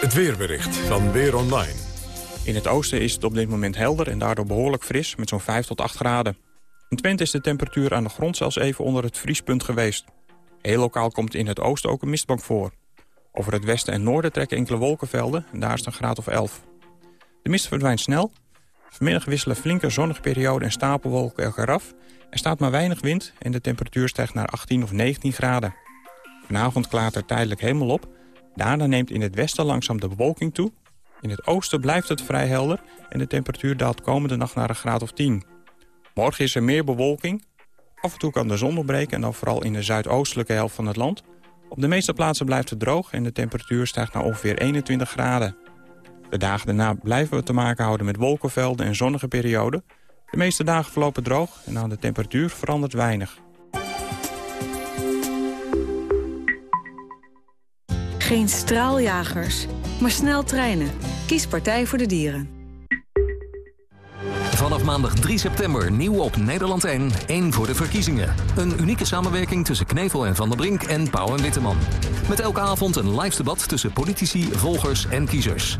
[SPEAKER 21] Het weerbericht van Weer Online.
[SPEAKER 18] In het oosten is het op dit moment helder en daardoor behoorlijk fris met zo'n 5 tot 8 graden. In Twente is de temperatuur aan de grond zelfs even onder het vriespunt geweest. Heel lokaal komt in het oosten ook een mistbank voor. Over het westen en noorden trekken enkele wolkenvelden en daar is het een graad of 11. De mist verdwijnt snel. Vanmiddag wisselen flinke zonnige perioden en stapelwolken elkaar af. Er staat maar weinig wind en de temperatuur stijgt naar 18 of 19 graden. Vanavond klaart er tijdelijk helemaal op. Daarna neemt in het westen langzaam de bewolking toe. In het oosten blijft het vrij helder en de temperatuur daalt komende nacht naar een graad of 10. Morgen is er meer bewolking, Af en toe kan de zon opbreken en dan vooral in de zuidoostelijke helft van het land. Op de meeste plaatsen blijft het droog en de temperatuur stijgt naar ongeveer 21 graden. De dagen daarna blijven we te maken houden met wolkenvelden en zonnige perioden. De meeste dagen verlopen droog en aan de temperatuur verandert weinig.
[SPEAKER 22] Geen straaljagers, maar snel treinen. Kies Partij voor de Dieren.
[SPEAKER 23] Vanaf maandag 3 september nieuw op Nederland 1, 1 voor de verkiezingen. Een unieke samenwerking tussen Knevel en Van der Brink en Pauw en Witteman. Met elke avond een live debat tussen politici, volgers en kiezers.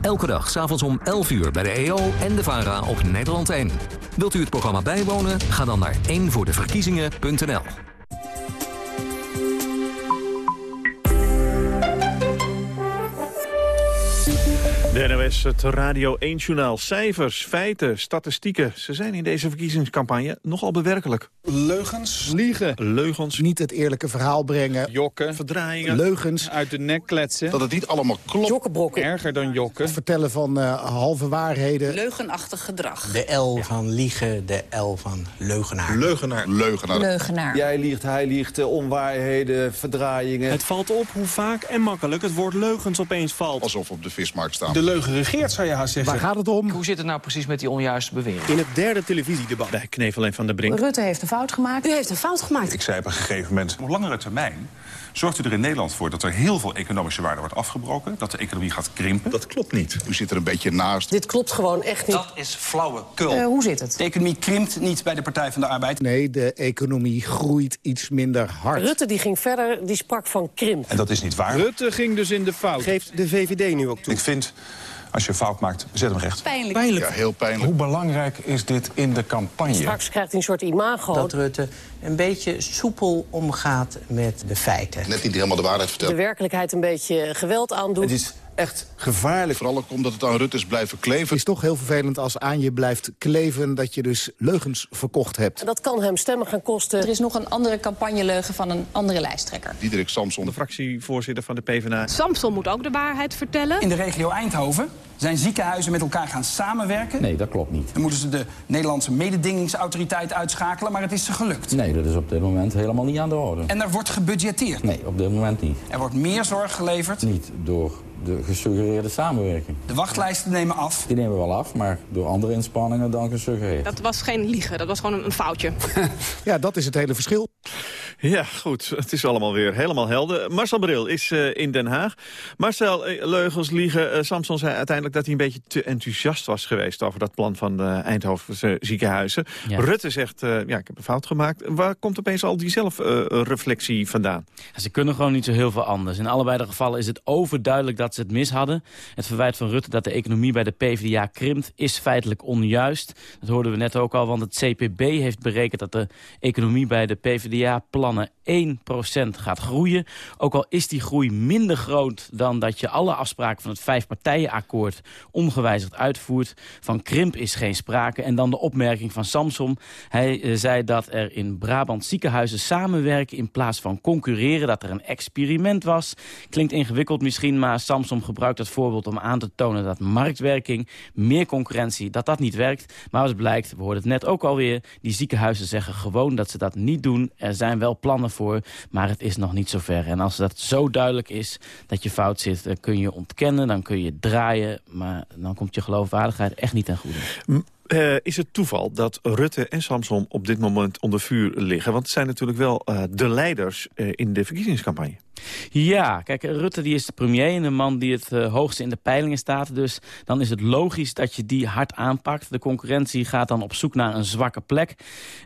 [SPEAKER 23] Elke dag s'avonds om 11 uur bij de EO en de VARA op Nederland 1. Wilt u het programma bijwonen? Ga dan naar 1voordeverkiezingen.nl.
[SPEAKER 5] NOS, het Radio 1-journaal. Cijfers, feiten, statistieken. Ze zijn in deze verkiezingscampagne nogal bewerkelijk.
[SPEAKER 12] Leugens. Liegen.
[SPEAKER 5] Leugens.
[SPEAKER 12] Niet het eerlijke verhaal brengen. Jokken.
[SPEAKER 5] Verdraaiingen.
[SPEAKER 12] Leugens. Uit de nek kletsen. Dat het niet allemaal klopt.
[SPEAKER 22] Jokkenbrokken.
[SPEAKER 12] Erger dan jokken. Het vertellen van uh, halve waarheden.
[SPEAKER 22] Leugenachtig gedrag.
[SPEAKER 24] De L van liegen, de L van leugenaar.
[SPEAKER 12] Leugenaar. Leugenaar.
[SPEAKER 22] Leugenaar.
[SPEAKER 12] Jij liegt, hij liegt, uh, onwaarheden, verdraaiingen.
[SPEAKER 25] Het valt op hoe vaak en makkelijk het woord leugens opeens valt.
[SPEAKER 12] Alsof op de vismarkt staan.
[SPEAKER 25] De
[SPEAKER 26] leugen regeert, zou je haast zeggen.
[SPEAKER 27] Waar gaat het om?
[SPEAKER 28] Hoe zit het nou precies met die onjuiste bewering?
[SPEAKER 26] In het derde televisiedebat.
[SPEAKER 5] Bij Knevel en Van der Brink.
[SPEAKER 29] Rutte heeft een fout gemaakt. U heeft een fout gemaakt.
[SPEAKER 25] Ik zei op een gegeven moment, op langere termijn... zorgt u er in Nederland voor dat er heel veel economische waarde wordt afgebroken... dat de economie gaat krimpen. Dat klopt niet. U zit er een beetje naast.
[SPEAKER 29] Dit klopt gewoon echt niet.
[SPEAKER 25] Dat is flauwekul.
[SPEAKER 29] Uh, hoe zit het?
[SPEAKER 25] De economie krimpt niet bij de Partij van de Arbeid.
[SPEAKER 27] Nee, de economie groeit iets minder hard.
[SPEAKER 29] Rutte die ging verder, die sprak van krimp.
[SPEAKER 25] En dat is niet waar.
[SPEAKER 26] Rutte ging dus in de fout. Geeft de VVD nu ook toe.
[SPEAKER 25] Ik vind, als je fout maakt, zet hem recht.
[SPEAKER 29] Pijnlijk.
[SPEAKER 25] Ja, heel pijnlijk. Hoe belangrijk is dit in de campagne?
[SPEAKER 29] Straks krijgt hij een soort imago.
[SPEAKER 24] Dat Rutte een beetje soepel omgaat met de feiten.
[SPEAKER 25] Net niet helemaal de waarheid vertelt.
[SPEAKER 29] De werkelijkheid een beetje geweld aandoet.
[SPEAKER 25] Het is echt gevaarlijk. Vooral ook omdat het aan Rutte is blijven kleven.
[SPEAKER 27] Het is toch heel vervelend als aan je blijft kleven... dat je dus leugens verkocht hebt.
[SPEAKER 29] Dat kan hem stemmen gaan kosten.
[SPEAKER 30] Er is nog een andere campagneleugen van een andere lijsttrekker.
[SPEAKER 25] Diederik Samson.
[SPEAKER 5] De fractievoorzitter van de PvdA.
[SPEAKER 30] Samson moet ook de waarheid vertellen.
[SPEAKER 31] In de regio Eindhoven zijn ziekenhuizen met elkaar gaan samenwerken.
[SPEAKER 32] Nee, dat klopt niet.
[SPEAKER 31] Dan moeten ze de Nederlandse mededingingsautoriteit uitschakelen, maar het is ze gelukt.
[SPEAKER 32] Nee, dat is op dit moment helemaal niet aan de orde.
[SPEAKER 31] En er wordt gebudgeteerd.
[SPEAKER 32] Nee, op dit moment niet.
[SPEAKER 31] Er wordt meer zorg geleverd.
[SPEAKER 32] Niet door de gesuggereerde samenwerking.
[SPEAKER 31] De wachtlijsten nemen af.
[SPEAKER 32] Die nemen wel af, maar door andere inspanningen dan gesuggereerd.
[SPEAKER 30] Dat was geen liegen, dat was gewoon een foutje. *laughs*
[SPEAKER 27] ja, dat is het hele verschil.
[SPEAKER 5] Ja, goed. Het is allemaal weer helemaal helder. Marcel Bril is uh, in Den Haag. Marcel, uh, leugens, liegen. Uh, Samson zei uiteindelijk dat hij een beetje te enthousiast was geweest... over dat plan van de Eindhovense ziekenhuizen. Ja. Rutte zegt, ja, ik heb een fout gemaakt. Waar komt opeens al die zelfreflectie vandaan?
[SPEAKER 7] Ja, ze kunnen gewoon niet zo heel veel anders. In allebei de gevallen is het overduidelijk dat ze het mis hadden. Het verwijt van Rutte dat de economie bij de PvdA krimpt... is feitelijk onjuist. Dat hoorden we net ook al, want het CPB heeft berekend... dat de economie bij de PvdA-plannen 1% gaat groeien. Ook al is die groei minder groot dan dat je alle afspraken van het vijfpartijenakkoord ongewijzigd uitvoert. Van krimp is geen sprake. En dan de opmerking van Samsom. Hij uh, zei dat er in Brabant ziekenhuizen samenwerken in plaats van concurreren. Dat er een experiment was. Klinkt ingewikkeld misschien, maar Samsom gebruikt dat voorbeeld om aan te tonen dat marktwerking, meer concurrentie, dat dat niet werkt. Maar wat blijkt, we hoorden het net ook alweer, die ziekenhuizen zeggen gewoon dat ze dat niet doen. Er zijn wel plannen voor, maar het is nog niet zover. En als dat zo duidelijk is dat je fout zit, dan kun je ontkennen, dan kun je draaien, maar dan komt je geloofwaardigheid echt niet ten goede.
[SPEAKER 5] Uh, is het toeval dat Rutte en Samson op dit moment onder vuur liggen? Want het zijn natuurlijk wel uh, de leiders uh, in de verkiezingscampagne.
[SPEAKER 7] Ja, kijk, Rutte die is de premier en de man die het uh, hoogste in de peilingen staat. Dus dan is het logisch dat je die hard aanpakt. De concurrentie gaat dan op zoek naar een zwakke plek.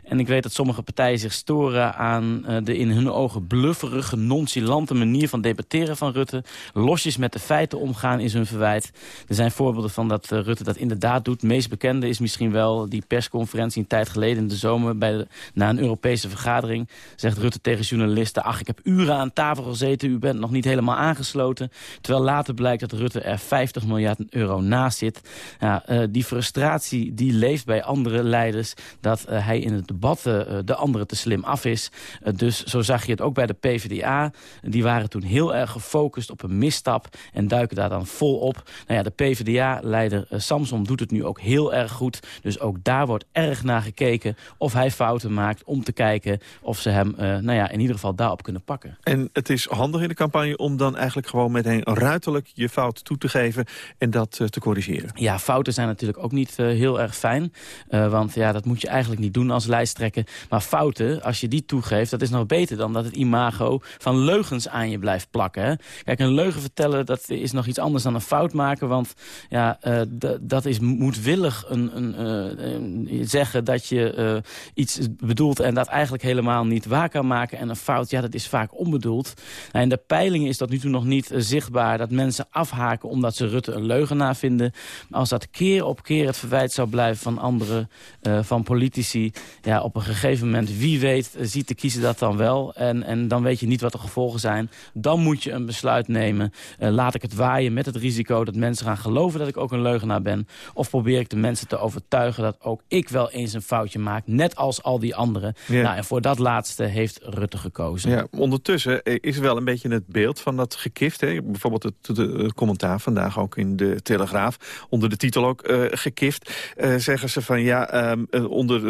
[SPEAKER 7] En ik weet dat sommige partijen zich storen aan uh, de in hun ogen blufferige, nonchalante manier van debatteren van Rutte. Losjes met de feiten omgaan is hun verwijt. Er zijn voorbeelden van dat uh, Rutte dat inderdaad doet. Het meest bekende is misschien wel die persconferentie een tijd geleden in de zomer... Bij na een Europese vergadering zegt Rutte tegen journalisten... ach, ik heb uren aan tafel gezeten, u bent nog niet helemaal aangesloten. Terwijl later blijkt dat Rutte er 50 miljard euro naast zit. Ja, uh, die frustratie die leeft bij andere leiders... dat uh, hij in het debat uh, de anderen te slim af is. dus zo zag je het ook bij de PvdA. Die waren toen heel erg gefocust op een misstap... en duiken daar dan vol op. Nou ja, de PvdA-leider Samson doet het nu ook heel erg goed. Dus ook daar wordt erg naar gekeken of hij fouten maakt... om te kijken of ze hem nou ja, in ieder geval daarop kunnen pakken.
[SPEAKER 5] En het is handig in de campagne om dan eigenlijk gewoon meteen ruiterlijk je fout toe te geven en dat uh, te corrigeren.
[SPEAKER 7] Ja, fouten zijn natuurlijk ook niet uh, heel erg fijn. Uh, want ja, dat moet je eigenlijk niet doen als lijsttrekker. Maar fouten, als je die toegeeft, dat is nog beter dan dat het imago van leugens aan je blijft plakken. Hè? Kijk, een leugen vertellen, dat is nog iets anders dan een fout maken. Want ja, dat is moedwillig een, een, zeggen dat je iets bedoelt en dat eigenlijk helemaal niet waar kan maken. En een fout, ja, dat is vaak onbedoeld. En in de peilingen is dat nu toe nog niet uh, zichtbaar... dat mensen afhaken omdat ze Rutte een leugenaar vinden. Maar als dat keer op keer het verwijt zou blijven van anderen, uh, van politici... ja, op een gegeven moment, wie weet, uh, ziet de kiezer dat dan wel. En, en dan weet je niet wat de gevolgen zijn. Dan moet je een besluit nemen. laat ik het waaien met het risico dat mensen gaan geloven dat ik ook een leugenaar ben. Of probeer ik de mensen te overtuigen dat ook ik wel eens een foutje maak. Net als al die anderen. Ja. Nou, en voor dat laatste heeft Rutte gekozen.
[SPEAKER 5] Ja, ondertussen is er wel een beetje het beeld van dat gekift. Hè? Bijvoorbeeld het, het commentaar vandaag ook in de Telegraaf. Onder de titel ook uh, gekift. Uh, zeggen ze van ja, um, onder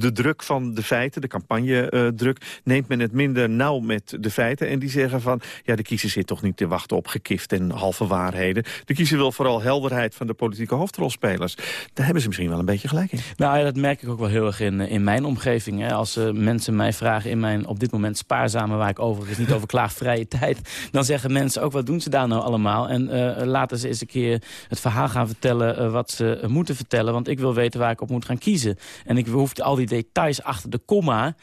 [SPEAKER 5] de, druk van de feiten, de campagnedruk... neemt men het minder nauw met de feiten. En die zeggen van ja, de kiezer zit toch niet te wachten op gekift en halve waarheden. De kiezer wil vooral helderheid van de politieke hoofdrolspelers. Daar hebben ze misschien wel een beetje gelijk in.
[SPEAKER 7] Nou ja, dat merk ik ook wel heel erg in, in mijn omgeving. Hè. Als mensen mij vragen in mijn op dit moment spaarzame... waar ik overigens niet over klaag, vrije tijd... dan zeggen mensen ook, wat doen ze daar nou allemaal? En uh, laten ze eens een keer het verhaal gaan vertellen... Uh, wat ze moeten vertellen, want ik wil weten waar ik op moet gaan kiezen. En ik hoef al die details achter de komma...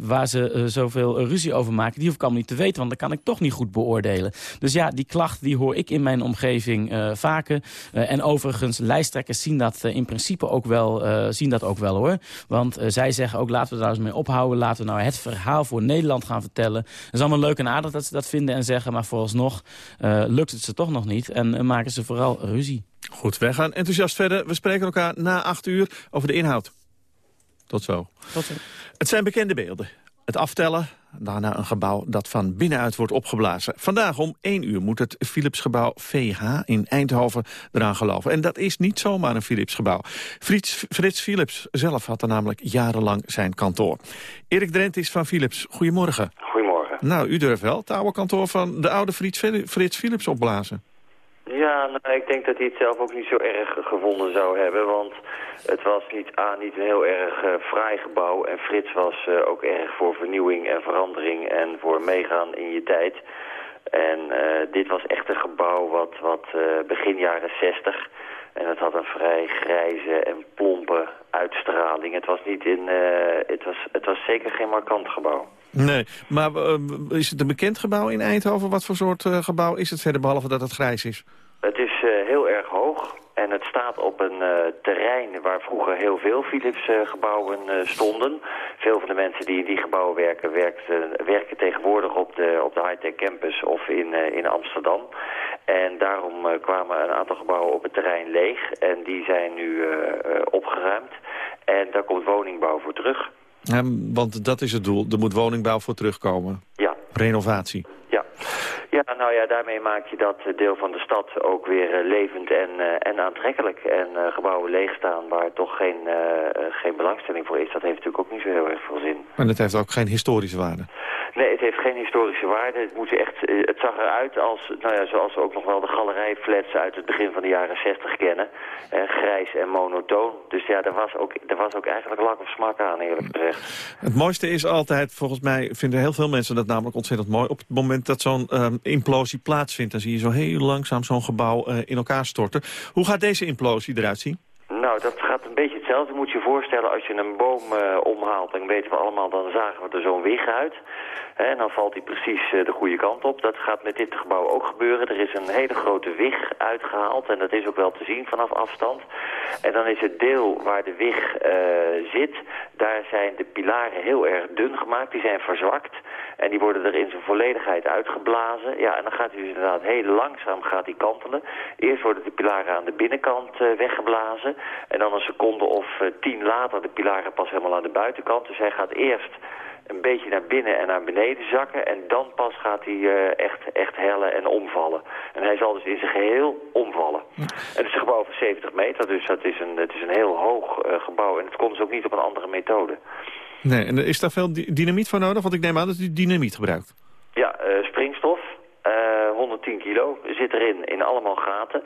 [SPEAKER 7] waar ze zoveel ruzie over maken, die hoef ik allemaal niet te weten... want dan kan ik toch niet goed beoordelen. Dus ja, die klachten die hoor ik in mijn omgeving vaker. en overigens, lijsttrekkers zien dat in principe ook wel, zien dat ook wel hoor. Want zij zeggen ook, laten we daar eens mee ophouden. Laten we nou het verhaal voor Nederland gaan vertellen. Het is allemaal leuk en aardig dat ze dat vinden en zeggen... maar vooralsnog uh, lukt het ze toch nog niet en uh, maken ze vooral ruzie.
[SPEAKER 5] Goed, wij gaan enthousiast verder. We spreken elkaar na acht uur over de inhoud. Tot zo.
[SPEAKER 7] Tot zo.
[SPEAKER 5] Het zijn bekende beelden. Het aftellen, daarna een gebouw dat van binnenuit wordt opgeblazen. Vandaag om 1 uur moet het Philipsgebouw VH in Eindhoven eraan geloven. En dat is niet zomaar een Philipsgebouw. Frits, Frits Philips zelf had er namelijk jarenlang zijn kantoor. Erik Drent is van Philips. Goedemorgen.
[SPEAKER 33] Goedemorgen.
[SPEAKER 5] Nou, u durft wel het oude kantoor van de oude Frits, Philips opblazen.
[SPEAKER 33] Ja, nou, ik denk dat hij het zelf ook niet zo erg gevonden zou hebben, want het was niet, A, niet een heel erg uh, fraai gebouw en Frits was uh, ook erg voor vernieuwing en verandering en voor meegaan in je tijd. En uh, dit was echt een gebouw wat, wat begin jaren 60 en het had een vrij grijze en plompe uitstraling. Het was, niet in, het was, het was zeker geen markant gebouw.
[SPEAKER 5] Nee, maar uh, is het een bekend gebouw in Eindhoven? Wat voor soort uh, gebouw is het verder, behalve dat het grijs is?
[SPEAKER 33] Het is uh, heel erg hoog en het staat op een terrein waar vroeger heel veel Philips-gebouwen stonden. Veel van de mensen die in die gebouwen werken, werken, werken tegenwoordig op de, op de high-tech campus of in, in Amsterdam. En daarom kwamen een aantal gebouwen op het terrein leeg en die zijn nu opgeruimd. En daar komt woningbouw voor terug.
[SPEAKER 5] Ja, want dat is het doel. Er moet woningbouw voor terugkomen.
[SPEAKER 33] Ja.
[SPEAKER 5] Renovatie.
[SPEAKER 33] Ja. Ja, nou ja, daarmee maak je dat deel van de stad ook weer uh, levend en, uh, en aantrekkelijk. En uh, gebouwen leegstaan waar toch geen, geen belangstelling voor is, dat heeft natuurlijk ook niet zo heel erg veel zin.
[SPEAKER 5] Maar dat heeft ook geen historische waarde?
[SPEAKER 33] Nee, het heeft geen historische waarde. Het, moet echt, het zag eruit als, nou ja, zoals we ook nog wel de galerijflats uit het begin van de jaren 60 kennen. grijs en monotoon. Dus ja, er was, ook, er was ook eigenlijk lak of smak aan, eerlijk gezegd.
[SPEAKER 5] Het mooiste is altijd, volgens mij vinden heel veel mensen dat namelijk ontzettend mooi. Op het moment dat zo'n um, implosie plaatsvindt, dan zie je zo heel langzaam zo'n gebouw uh, in elkaar storten. Hoe gaat deze implosie eruit zien?
[SPEAKER 33] Nou, dat gaat een beetje hetzelfde. Moet voorstellen, als je een boom uh, omhaalt, dan weten we allemaal, dan zagen we er zo'n wig uit. En dan valt hij precies uh, de goede kant op. Dat gaat met dit gebouw ook gebeuren. Er is een hele grote wig uitgehaald en dat is ook wel te zien vanaf afstand. En dan is het deel waar de wig uh, zit, daar zijn de pilaren heel erg dun gemaakt. Die zijn verzwakt. En die worden er in zijn volledigheid uitgeblazen. Ja, en dan gaat hij dus inderdaad heel langzaam gaat hij kantelen. Eerst worden de pilaren aan de binnenkant weggeblazen. En dan een seconde of tien later de pilaren pas helemaal aan de buitenkant. Dus hij gaat eerst een beetje naar binnen en naar beneden zakken. En dan pas gaat hij uh, echt, echt hellen en omvallen. En hij zal dus in zijn geheel omvallen. En het is een gebouw van 70 meter, dus dat is een, het is een heel hoog uh, gebouw. En het komt dus ook niet op een andere methode.
[SPEAKER 5] Nee, en is daar veel dynamiet voor nodig? Want ik neem aan dat u dynamiet gebruikt.
[SPEAKER 33] Ja, uh, springstof. 110 kilo zit erin, in allemaal gaten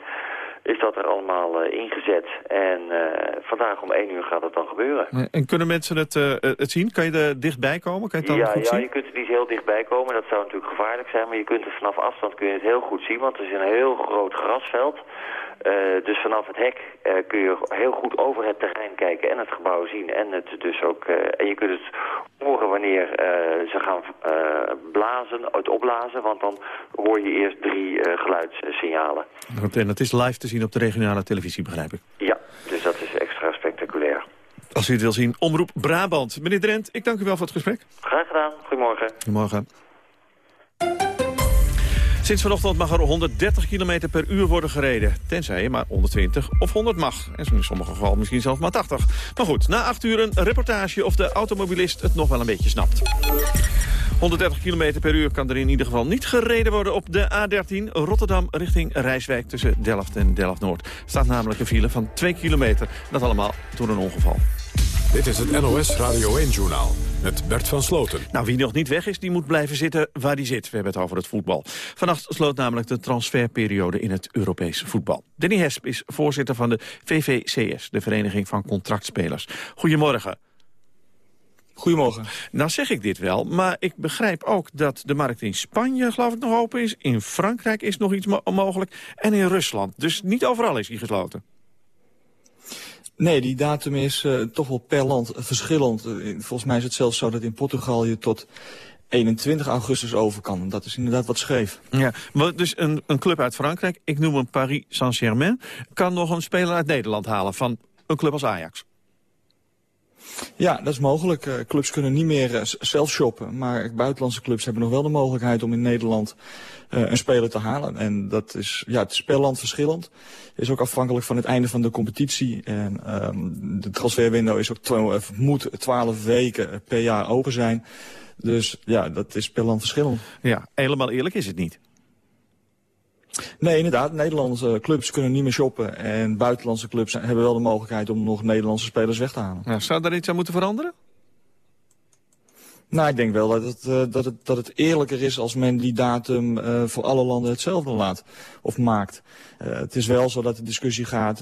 [SPEAKER 33] is dat er allemaal uh, ingezet. En uh, vandaag om 1 uur gaat het dan gebeuren.
[SPEAKER 5] En kunnen mensen het, uh, het zien? Kan je er dichtbij komen? Kan je het
[SPEAKER 33] ja,
[SPEAKER 5] goed
[SPEAKER 33] ja
[SPEAKER 5] zien?
[SPEAKER 33] je kunt er niet heel dichtbij komen. Dat zou natuurlijk gevaarlijk zijn. Maar je kunt het vanaf afstand kun je het heel goed zien. Want het is een heel groot grasveld. Uh, dus vanaf het hek uh, kun je heel goed over het terrein kijken en het gebouw zien. En, het dus ook, uh, en je kunt het horen wanneer ze gaan blazen, het opblazen. Want dan hoor je eerst drie geluidssignalen.
[SPEAKER 5] En dat is live te zien op de regionale televisie, begrijp ik?
[SPEAKER 33] Ja, dus dat is extra spectaculair.
[SPEAKER 5] Als u het wil zien, Omroep Brabant. Meneer Drent, ik dank u wel voor het gesprek.
[SPEAKER 33] Graag gedaan. Goedemorgen.
[SPEAKER 5] Goedemorgen. Sinds vanochtend mag er 130 km per uur worden gereden. Tenzij je maar 120 of 100 mag. En in sommige gevallen misschien zelfs maar 80. Maar goed, na 8 uur een reportage of de automobilist het nog wel een beetje snapt. 130 km per uur kan er in ieder geval niet gereden worden op de A13 Rotterdam richting Rijswijk tussen Delft en Delft-Noord. staat namelijk een file van 2 kilometer. Dat allemaal door een ongeval.
[SPEAKER 1] Dit is het NOS Radio 1-journaal met Bert van Sloten.
[SPEAKER 5] Nou, wie nog niet weg is, die moet blijven zitten waar die zit. We hebben het over het voetbal. Vannacht sloot namelijk de transferperiode in het Europese voetbal. Danny Hesp is voorzitter van de VVCS, de Vereniging van Contractspelers. Goedemorgen.
[SPEAKER 34] Goedemorgen.
[SPEAKER 5] Nou zeg ik dit wel, maar ik begrijp ook dat de markt in Spanje geloof ik nog open is. In Frankrijk is nog iets mo mogelijk. En in Rusland. Dus niet overal is die gesloten.
[SPEAKER 34] Nee, die datum is uh, toch wel per land verschillend. Uh, volgens mij is het zelfs zo dat in Portugal je tot 21 augustus over kan. Dat is inderdaad wat scheef.
[SPEAKER 5] Ja, maar dus een, een club uit Frankrijk, ik noem hem Paris Saint-Germain... kan nog een speler uit Nederland halen van een club als Ajax.
[SPEAKER 34] Ja, dat is mogelijk. Uh, clubs kunnen niet meer uh, zelf shoppen. Maar buitenlandse clubs hebben nog wel de mogelijkheid om in Nederland uh, een speler te halen. En dat is, ja, het is per land verschillend. Is ook afhankelijk van het einde van de competitie. En um, de transferwindow is ook moet 12 weken per jaar open zijn. Dus ja, dat is per land verschillend.
[SPEAKER 5] Ja, helemaal eerlijk is het niet.
[SPEAKER 34] Nee, inderdaad. Nederlandse clubs kunnen niet meer shoppen. En buitenlandse clubs hebben wel de mogelijkheid om nog Nederlandse spelers weg te halen.
[SPEAKER 5] Ja, zou daar iets aan moeten veranderen?
[SPEAKER 34] Nou, ik denk wel dat het, uh, dat, het, dat het eerlijker is als men die datum uh, voor alle landen hetzelfde laat of maakt. Uh, het is wel zo dat de discussie gaat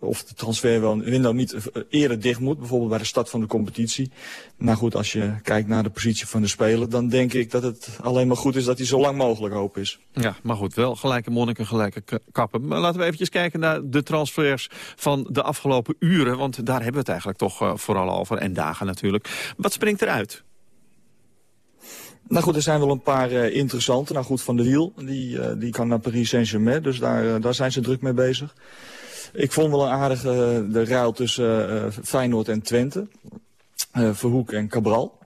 [SPEAKER 34] of de transferwindow niet eerder dicht moet, bijvoorbeeld bij de start van de competitie. Nou goed, als je kijkt naar de positie van de speler, dan denk ik dat het alleen maar goed is dat hij zo lang mogelijk open is.
[SPEAKER 5] Ja, maar goed, wel gelijke monniken, gelijke kappen. Maar laten we eventjes kijken naar de transfers van de afgelopen uren, want daar hebben we het eigenlijk toch vooral over, en dagen natuurlijk. Wat springt eruit?
[SPEAKER 34] Nou goed, er zijn wel een paar uh, interessante. Nou goed, Van de Wiel, die, uh, die kan naar Paris Saint-Germain. Dus daar, uh, daar zijn ze druk mee bezig. Ik vond wel een aardige de ruil tussen Feyenoord en Twente. Verhoek en Cabral.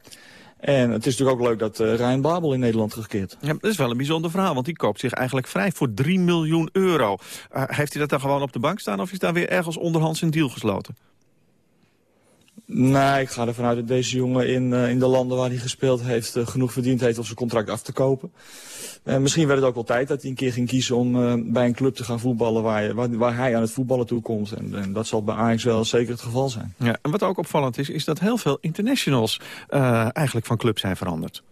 [SPEAKER 34] En het is natuurlijk ook leuk dat uh, Rijn Babel in Nederland terugkeert.
[SPEAKER 5] Ja, dat is wel een bijzonder verhaal, want die koopt zich eigenlijk vrij voor 3 miljoen euro. heeft hij dat dan gewoon op de bank staan of is daar weer ergens onderhands een deal gesloten?
[SPEAKER 34] Nee, ik ga ervan uit dat deze jongen in, uh, in de landen waar hij gespeeld heeft... Uh, genoeg verdiend heeft om zijn contract af te kopen. Uh, misschien werd het ook wel tijd dat hij een keer ging kiezen om bij een club te gaan voetballen... waar, waar, waar hij aan het voetballen toe komt. En, en, dat zal bij Ajax wel zeker het geval zijn.
[SPEAKER 5] Ja, en wat ook opvallend is, is dat heel veel internationals eigenlijk van club zijn veranderd.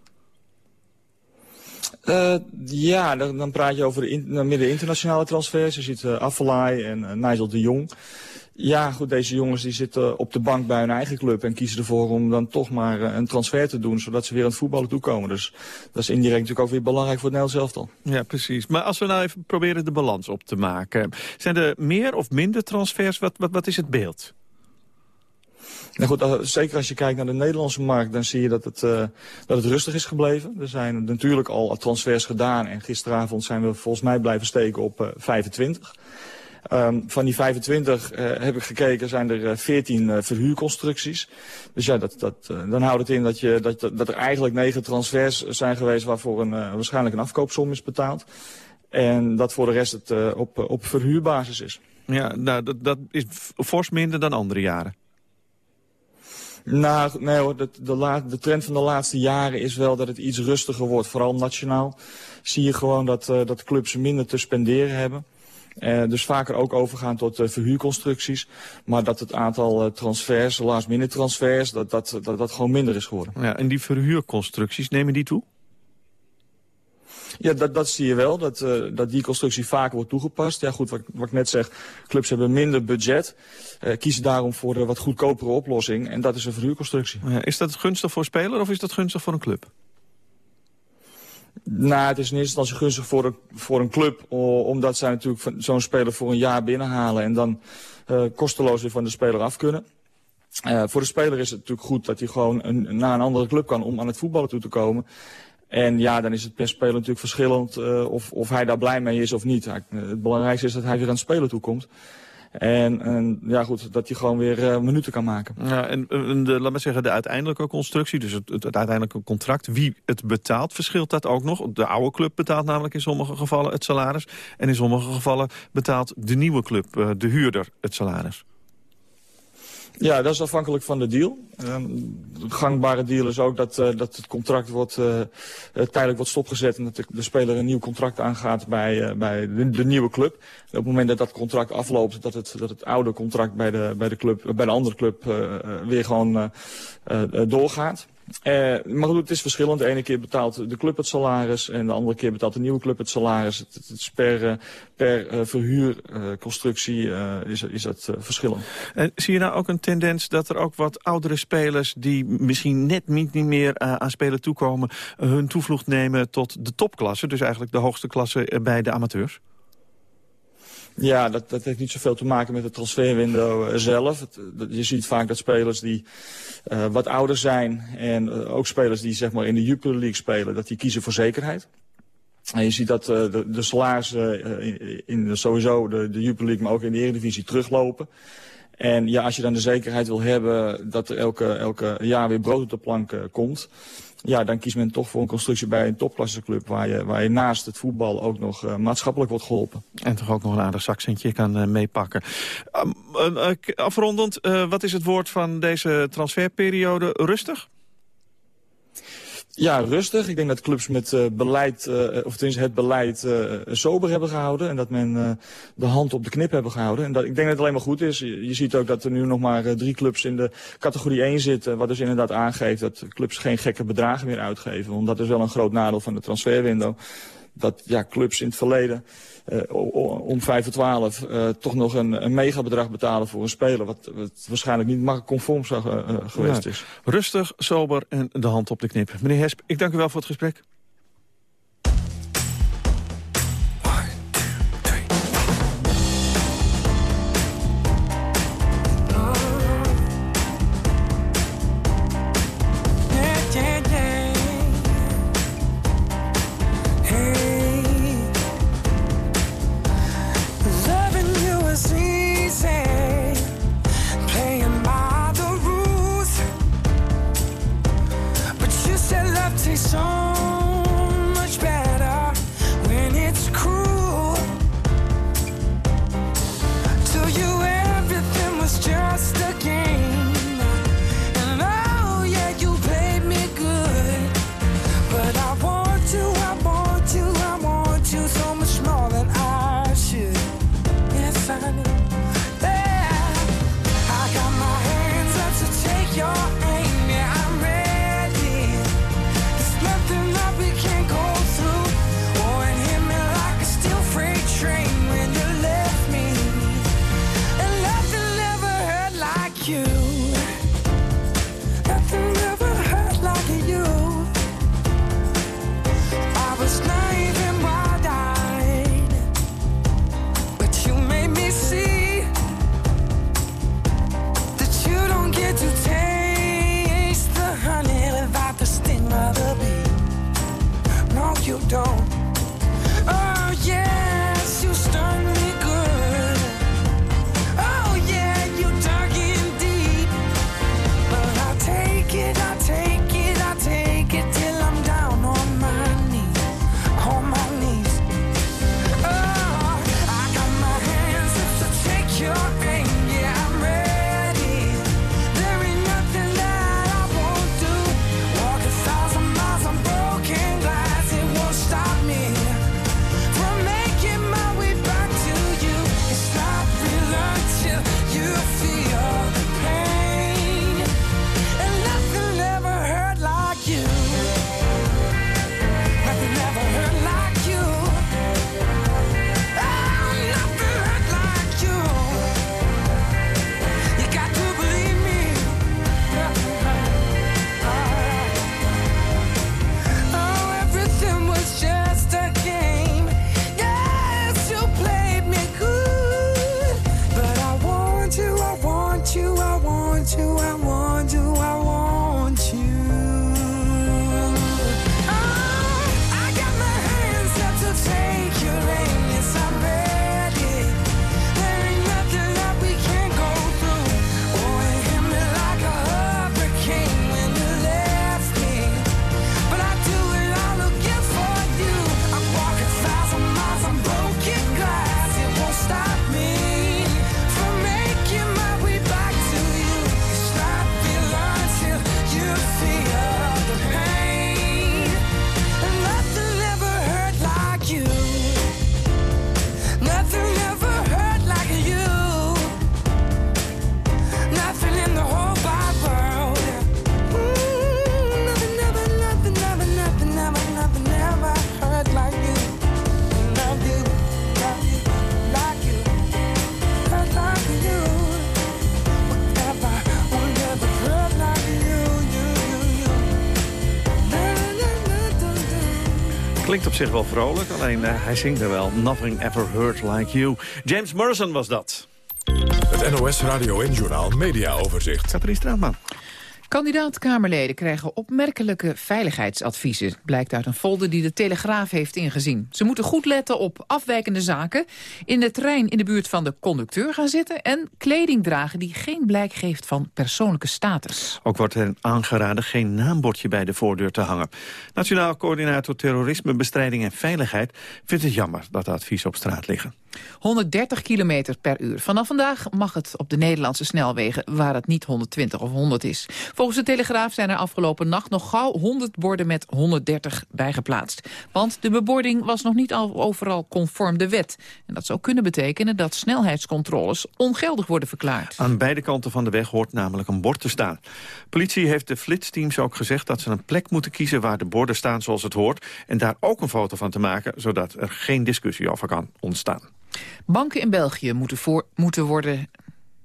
[SPEAKER 34] Uh, ja, dan, dan, praat je over in, midden internationale transfers. Je ziet Affelay en Nigel de Jong. Ja, goed, deze jongens die zitten op de bank bij hun eigen club... en kiezen ervoor om dan toch maar een transfer te doen... zodat ze weer aan het voetballen toekomen. Dus dat is indirect natuurlijk ook weer belangrijk voor het Nederlands elftal.
[SPEAKER 5] Ja, precies. Maar als we nou even proberen de balans op te maken... zijn er meer of minder transfers? Wat, wat, wat is het beeld?
[SPEAKER 34] Nou goed, zeker als je kijkt naar de Nederlandse markt, dan zie je dat het, uh, dat het rustig is gebleven. Er zijn natuurlijk al transfers gedaan en gisteravond zijn we volgens mij blijven steken op uh, 25. Um, van die 25 uh, heb ik gekeken, zijn er 14 uh, verhuurconstructies. Dus ja, dat, dat, dan houdt het in dat, je, dat, dat er eigenlijk negen transfers zijn geweest waarvoor een, waarschijnlijk een afkoopsom is betaald. En dat voor de rest het op, op verhuurbasis is.
[SPEAKER 5] Ja, nou, dat, dat is fors minder dan andere jaren.
[SPEAKER 34] Nou, nee hoor, de, de, de, trend van de laatste jaren is wel dat het iets rustiger wordt. Vooral nationaal zie je gewoon dat, uh, dat clubs minder te spenderen hebben. Uh, dus vaker ook overgaan tot uh, verhuurconstructies. Maar dat het aantal transfers, last minute transfers, dat dat, dat dat gewoon minder is geworden.
[SPEAKER 5] Ja, en die verhuurconstructies, nemen die toe?
[SPEAKER 34] Ja, dat, dat zie je wel, dat, uh, dat die constructie vaker wordt toegepast. Ja goed, wat, wat ik net zeg, clubs hebben minder budget, uh, kiezen daarom voor een wat goedkopere oplossing. En dat is een verhuurconstructie.
[SPEAKER 5] Ja, is dat gunstig voor speler of is dat gunstig voor een club?
[SPEAKER 34] Nou, het is in eerste instantie gunstig voor een, voor een club, omdat zij natuurlijk zo'n speler voor een jaar binnenhalen en dan uh, kosteloos weer van de speler af kunnen. Uh, voor de speler is het natuurlijk goed dat hij gewoon naar een andere club kan om aan het voetballen toe te komen. En ja, dan is het per speler natuurlijk verschillend uh, of, of hij daar blij mee is of niet. Het belangrijkste is dat hij weer aan het spelen toe komt. En, en ja goed, dat hij gewoon weer uh, minuten kan maken.
[SPEAKER 5] Ja, en, en de, laat maar zeggen, de uiteindelijke constructie, dus het, het, uiteindelijke contract, wie het betaalt, verschilt dat ook nog? De oude club betaalt namelijk in sommige gevallen het salaris. En in sommige gevallen betaalt de nieuwe club, uh, de huurder, het salaris.
[SPEAKER 34] Ja, dat is afhankelijk van de deal. Um, gangbare deal is ook dat, uh, dat het contract wordt, uh, tijdelijk wordt stopgezet... en dat de, speler een nieuw contract aangaat bij, bij de, nieuwe club. Op het moment dat dat contract afloopt... dat het, dat het oude contract bij de, bij de, club, bij de andere club weer gewoon doorgaat. Uh, maar goed, het is verschillend. De ene keer betaalt de club het salaris en de andere keer betaalt de nieuwe club het salaris. Het, het per, uh, per uh, verhuurconstructie is, is dat verschillend.
[SPEAKER 5] En zie je nou ook een tendens dat er ook wat oudere spelers die misschien net niet, niet meer aan spelen toekomen, hun toevlucht nemen tot de topklasse, dus eigenlijk de hoogste klasse bij de amateurs?
[SPEAKER 34] Ja, dat, dat heeft niet zoveel te maken met het transferwindow uh, zelf. Het, je ziet vaak dat spelers die uh, wat ouder zijn... en ook spelers die zeg maar, in de Jupiler League spelen... dat die kiezen voor zekerheid. En je ziet dat de, de salarissen in, in sowieso de, de Jupiler League... maar ook in de Eredivisie teruglopen. En ja, als je dan de zekerheid wil hebben dat er elke, elke jaar weer brood op de plank komt ja, dan kiest men toch voor een constructie bij een topklasseclub... waar je, waar je naast het voetbal ook nog uh, maatschappelijk wordt geholpen.
[SPEAKER 5] En toch ook nog een aardig zakcentje kan uh, meepakken. Um, afrondend, wat is het woord van deze transferperiode? Rustig?
[SPEAKER 34] Ja, rustig. Ik denk dat clubs met uh, beleid, uh, of tenminste het beleid, uh, sober hebben gehouden. En dat men de hand op de knip hebben gehouden. En dat, ik denk dat het alleen maar goed is. Je, je ziet ook dat er nu nog maar drie clubs in de categorie 1 zitten. Wat dus inderdaad aangeeft dat clubs geen gekke bedragen meer uitgeven. Want dat is wel een groot nadeel van de transferwindow. Dat ja, clubs in het verleden uh, om 5 voor 12 uh, toch nog een, een megabedrag betalen voor een speler... wat, wat waarschijnlijk niet marktconform zou, uh, geweest ja. is.
[SPEAKER 5] Rustig, sober en de hand op de knip. Meneer Hesp, ik dank u wel voor het gesprek. Zich wel vrolijk, alleen uh, hij zingt er wel. Nothing ever hurt like you. James Morrison was dat.
[SPEAKER 1] Het NOS Radio en Journal Media Overzicht.
[SPEAKER 5] Katrien Straatman.
[SPEAKER 35] Kandidaat-Kamerleden krijgen opmerkelijke veiligheidsadviezen. Blijkt uit een folder die de Telegraaf heeft ingezien. Ze moeten goed letten op afwijkende zaken... in de trein in de buurt van de conducteur gaan zitten... en kleding dragen die geen blijk geeft van persoonlijke status.
[SPEAKER 5] Ook wordt hen aangeraden geen naambordje bij de voordeur te hangen. Nationaal Coördinator Terrorisme, Bestrijding en Veiligheid... vindt het jammer dat de adviezen op straat liggen.
[SPEAKER 35] 130 km per uur. Vanaf vandaag mag het op de Nederlandse snelwegen... waar het niet 120 of 100 is. Volgens de Telegraaf zijn er afgelopen nacht nog gauw 100 borden met 130 bijgeplaatst. Want de bebording was nog niet al overal conform de wet. En dat zou kunnen betekenen dat snelheidscontroles ongeldig worden verklaard.
[SPEAKER 5] Aan beide kanten van de weg hoort namelijk een bord te staan. Politie heeft de flitsteams ook gezegd dat ze een plek moeten kiezen... waar de borden staan zoals het hoort. En daar ook een foto van te maken, zodat er geen discussie over kan ontstaan.
[SPEAKER 35] Banken in België moeten, voor, moeten worden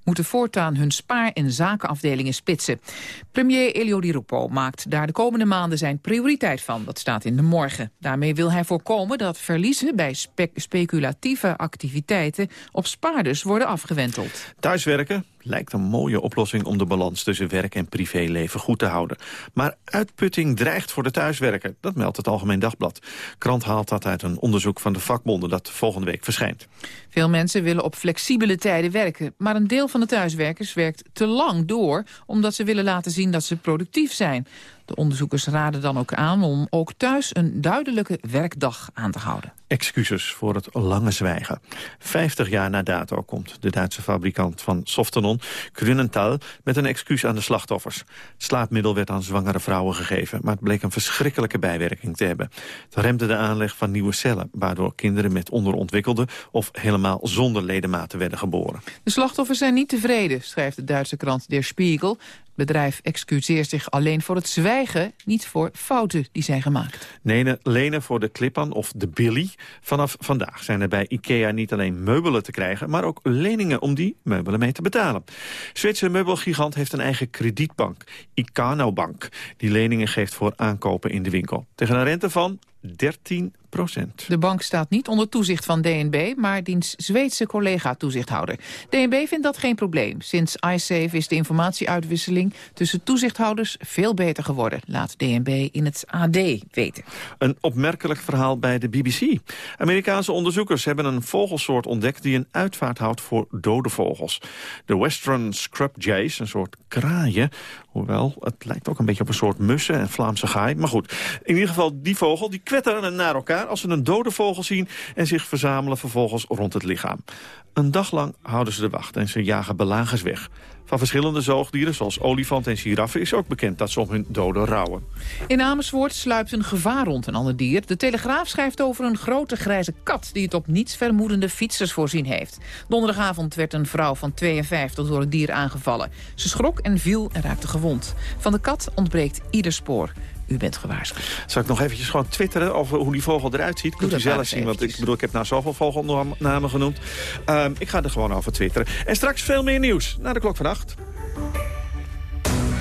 [SPEAKER 35] moeten voortaan hun spaar- en zakenafdelingen spitsen. Premier Elio Di Rupo maakt daar de komende maanden zijn prioriteit van. Dat staat in de morgen. Daarmee wil hij voorkomen dat verliezen bij speculatieve activiteiten op spaarders worden afgewenteld.
[SPEAKER 5] Thuiswerken, lijkt een mooie oplossing om de balans tussen werk en privéleven goed te houden. Maar uitputting dreigt voor de thuiswerker, dat meldt het Algemeen Dagblad. Krant haalt dat uit een onderzoek van de vakbonden dat volgende week verschijnt.
[SPEAKER 35] Veel mensen willen op flexibele tijden werken, maar een deel van de thuiswerkers werkt te lang door, omdat ze willen laten zien dat ze productief zijn. De onderzoekers raden dan ook aan om ook thuis een duidelijke werkdag aan te houden.
[SPEAKER 5] Excuses voor het lange zwijgen. Vijftig jaar na dato komt de Duitse fabrikant van Softenon, Grunenthal, met een excuus aan de slachtoffers. Het slaapmiddel werd aan zwangere vrouwen gegeven, maar het bleek een verschrikkelijke bijwerking te hebben. Het remde de aanleg van nieuwe cellen, waardoor kinderen met onderontwikkelde of helemaal zonder ledematen werden geboren.
[SPEAKER 35] De slachtoffers zijn niet tevreden, schrijft de Duitse krant Der Spiegel. Bedrijf excuseert zich alleen voor het zwijgen, niet voor fouten die zijn gemaakt.
[SPEAKER 5] Lenen, lenen voor de Klippan of de Billy. Vanaf vandaag zijn er bij IKEA niet alleen meubelen te krijgen... maar ook leningen om die meubelen mee te betalen. Zwitserse meubelgigant heeft een eigen kredietbank, Icano Bank... die leningen geeft voor aankopen in de winkel. Tegen een rente van 13 procent.
[SPEAKER 35] De bank staat niet onder toezicht van DNB, maar diens Zweedse collega-toezichthouder. DNB vindt dat geen probleem. Sinds iSafe is de informatieuitwisseling tussen toezichthouders veel beter geworden, laat DNB in het AD weten.
[SPEAKER 5] Een opmerkelijk verhaal bij de BBC. Amerikaanse onderzoekers hebben een vogelsoort ontdekt die een uitvaart houdt voor dode vogels. De Western Scrub Jays, een soort kraaien, hoewel het lijkt ook een beetje op een soort mussen en Vlaamse gaai. Maar goed, in ieder geval die vogel die kwetteren naar elkaar als ze een dode vogel zien... en zich verzamelen vervolgens rond het lichaam. Een dag lang houden ze de wacht en ze jagen belagers weg. Van verschillende zoogdieren, zoals olifant en giraffen... is ook bekend dat ze om hun doden rouwen.
[SPEAKER 35] In Amersfoort sluipt een gevaar rond een ander dier. De Telegraaf schrijft over een grote grijze kat... die het op niets vermoedende fietsers voorzien heeft. Donderdagavond werd een vrouw van 52 door het dier aangevallen. Ze schrok en viel en raakte gewond. Van de kat ontbreekt ieder spoor. U bent gewaarschuwd.
[SPEAKER 5] Zal ik nog eventjes gewoon twitteren over hoe die vogel eruit ziet? Kunt u zelf zien, want ik bedoel, ik heb nou zoveel vogelnamen genoemd. Um, ik ga er gewoon over twitteren. En straks veel meer nieuws, na de klok van acht.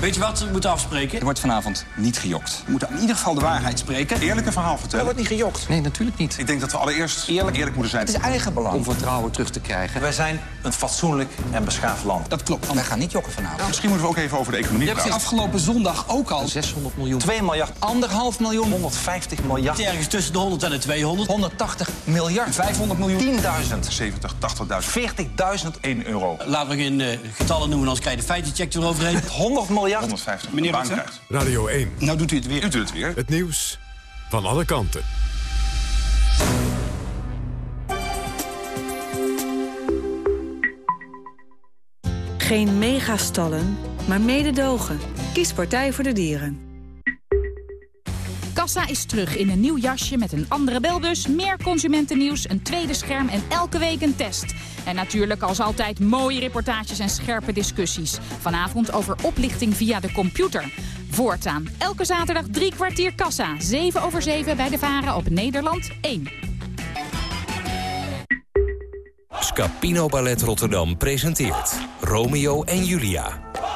[SPEAKER 31] Weet je wat we moeten afspreken? Er wordt vanavond niet gejokt. We moeten in ieder geval de waarheid spreken.
[SPEAKER 25] Eerlijke verhaal vertellen.
[SPEAKER 31] Er wordt niet gejokt. Nee, natuurlijk niet.
[SPEAKER 25] Ik denk dat we allereerst eerlijk, eerlijk moeten zijn.
[SPEAKER 31] Het is eigen belang om vertrouwen terug te krijgen. Wij zijn een fatsoenlijk en beschaafd land. Dat klopt. Wij gaan niet jokken vanavond.
[SPEAKER 25] Misschien moeten we ook even over de economie
[SPEAKER 31] praten. Je hebt afgelopen zondag ook al 600 miljoen. 2 miljard. Anderhalf miljoen. 150 miljard. Ergens tussen de 100 en de 200. 180 miljard. 500 miljoen. 10.000.
[SPEAKER 25] 70, 80.000.
[SPEAKER 31] 40.000.
[SPEAKER 25] 1 euro.
[SPEAKER 31] Laten we geen uh, getallen noemen, als krijg je de feitencheck eroverheen. 100 miljard.
[SPEAKER 25] 150.
[SPEAKER 31] Meneer
[SPEAKER 1] Radio 1.
[SPEAKER 31] Nou doet u het weer.
[SPEAKER 25] U doet het weer.
[SPEAKER 1] Het nieuws van alle kanten.
[SPEAKER 22] Geen megastallen, maar mededogen. Kies Partij voor de Dieren.
[SPEAKER 4] Kassa is terug in een nieuw jasje met een andere belbus, meer consumentennieuws, een tweede scherm en elke week een test. En natuurlijk als altijd mooie reportages en scherpe discussies. Vanavond over oplichting via de computer. Voortaan, elke zaterdag drie kwartier kassa. 7 over 7 bij de Varen op Nederland 1.
[SPEAKER 23] Scapino Ballet Rotterdam presenteert Romeo en Julia.